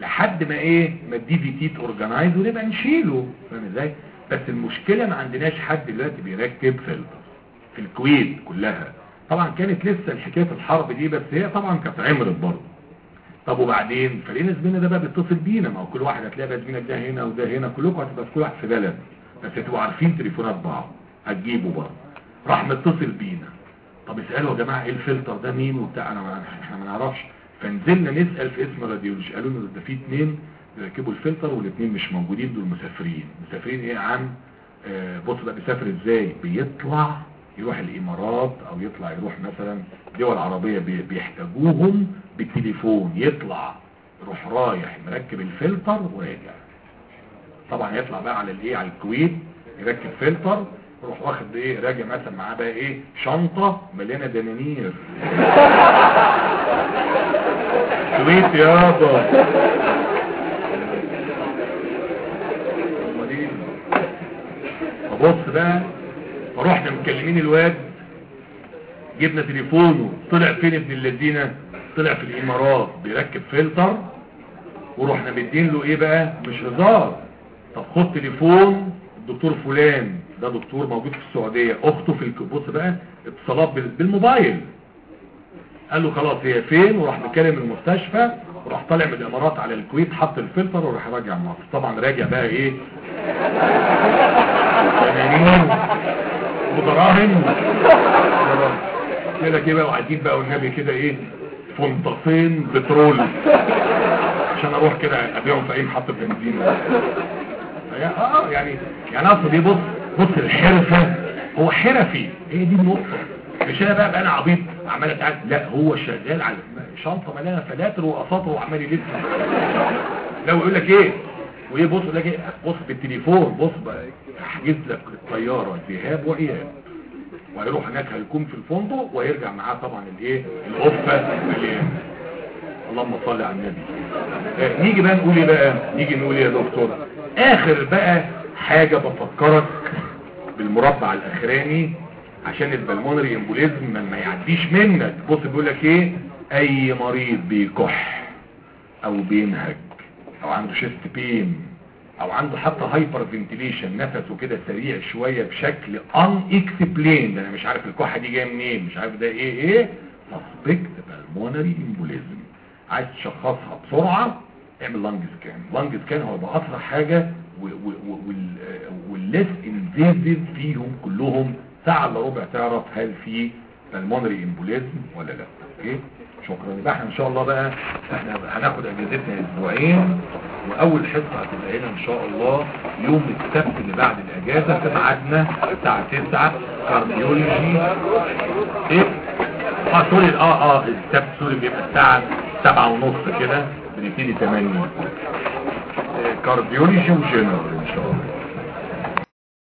لحد ما إيه ما ال DVT ت organize ونبقى نشيله. فاهم إزاي؟ بس المشكلة ما عندناش حد دلوقتي بيركب فلتر في الكويت كلها. طبعا كانت لسه الحكاية الحرب دي بس هي طبعا كانت عمرت برضه. طب وبعدين؟ فلقينا زميلنا ده بقى بيتصل بينا. ما هو كل واحد هتلاقي بقى زميلك ده هنا وده هنا. كلكم هتبقى في كل واحد في بلد. بس هتبقوا عارفين تليفونات بعض. هتجيبوا برضه. راح متصل بينا. طب اسألوا يا جماعة إيه الفلتر ده؟ مين وبتاع؟ أنا إحنا ما نعرفش. فنزلنا نسأل في قسم ال radiology قالوا لنا ده في اثنين بيركبوا الفلتر والاثنين مش موجودين دول مسافرين. مسافرين إيه؟ يا عم آه بص بقى بيسافر إزاي؟ بيطلع يروح الإمارات أو يطلع يروح مثلا دول عربية بي- بيحتاجوهم بالتليفون يطلع يروح رايح مركب الفلتر وراجع. طبعا يطلع بقى على الإيه؟ على الكويت يركب فلتر يروح واخد إيه؟ راجع مثلا معاه بقى إيه؟ شنطة مليانة دنانير. كويت يابا؟ فبص بقى فروحنا مكلمين الواد جبنا تليفونه طلع فين ابن الذين طلع في الإمارات بيركب فلتر ورحنا مدين له إيه بقى؟ مش هزار. طب خد تليفون الدكتور فلان ده دكتور موجود في السعودية أخته في الك- بص بقى اتصالات بال- بالموبايل. قال له خلاص هي فين؟ وراح مكلم المستشفى وراح طالع من الإمارات على الكويت حط الفلتر وراح راجع مصر طبعا راجع بقى إيه؟ 80 بدراهم يعمل لك إيه بقى وقاعدين بقى والنبي كده إيه؟ فنطسين بترول. عشان أروح كده أبيعهم في أي محطة بنزين. آه يعني يعني أقصد إيه؟ بص بص الحرفة. هو حرفي. هي دي النقطة. مش أنا بقى, بقى أنا عبيط عمال اتعاد لا هو شغال على شنطة مليانه فلاتر وقساطر وعمال يلف. لا ويقول لك إيه؟ وإيه بص يقول لك إيه؟ بص بالتليفون بص بقى. لك الطيارة ذهاب وإياب. وهيروح هناك هيكون في الفندق وهيرجع معاه طبعا الإيه؟ القفة مليانه اللهم صل على النبي. آه، نيجي بقى نقول إيه بقى؟ نيجي نقول إيه يا دكتور؟ آخر بقى حاجة بفكرك بالمربع الأخراني عشان ال pulmonary embolism ما يعديش منك. بص بيقول لك إيه؟ أي مريض بيكح أو بينهج أو عنده chest pain أو عنده حتى hyperventilation نفسه كده سريع شوية بشكل unexplained أنا مش عارف الكحة دي جاية منين مش عارف ده إيه إيه؟ suspect pulmonary embolism عايز تشخصها بسرعة اعمل lung scan lung scan هو يبقى اسرع حاجة وال less invasive فيهم كلهم ساعة إلا ربع تعرف هل في pulmonary embolism ولا لا. okay؟ شكرا. يبقى إحنا إن شاء الله بقى إحنا هناخد أجازتنا أسبوعين وأول حصة هتبقى هنا إن شاء الله يوم السبت اللي بعد الأجازة في ميعادنا الساعة 9 cardiology إيه؟ آه سوري آه آه السبت sorry بيبقى الساعة سبعة ونص كده بنبتدي 8 cardiology وجنرال إن شاء الله.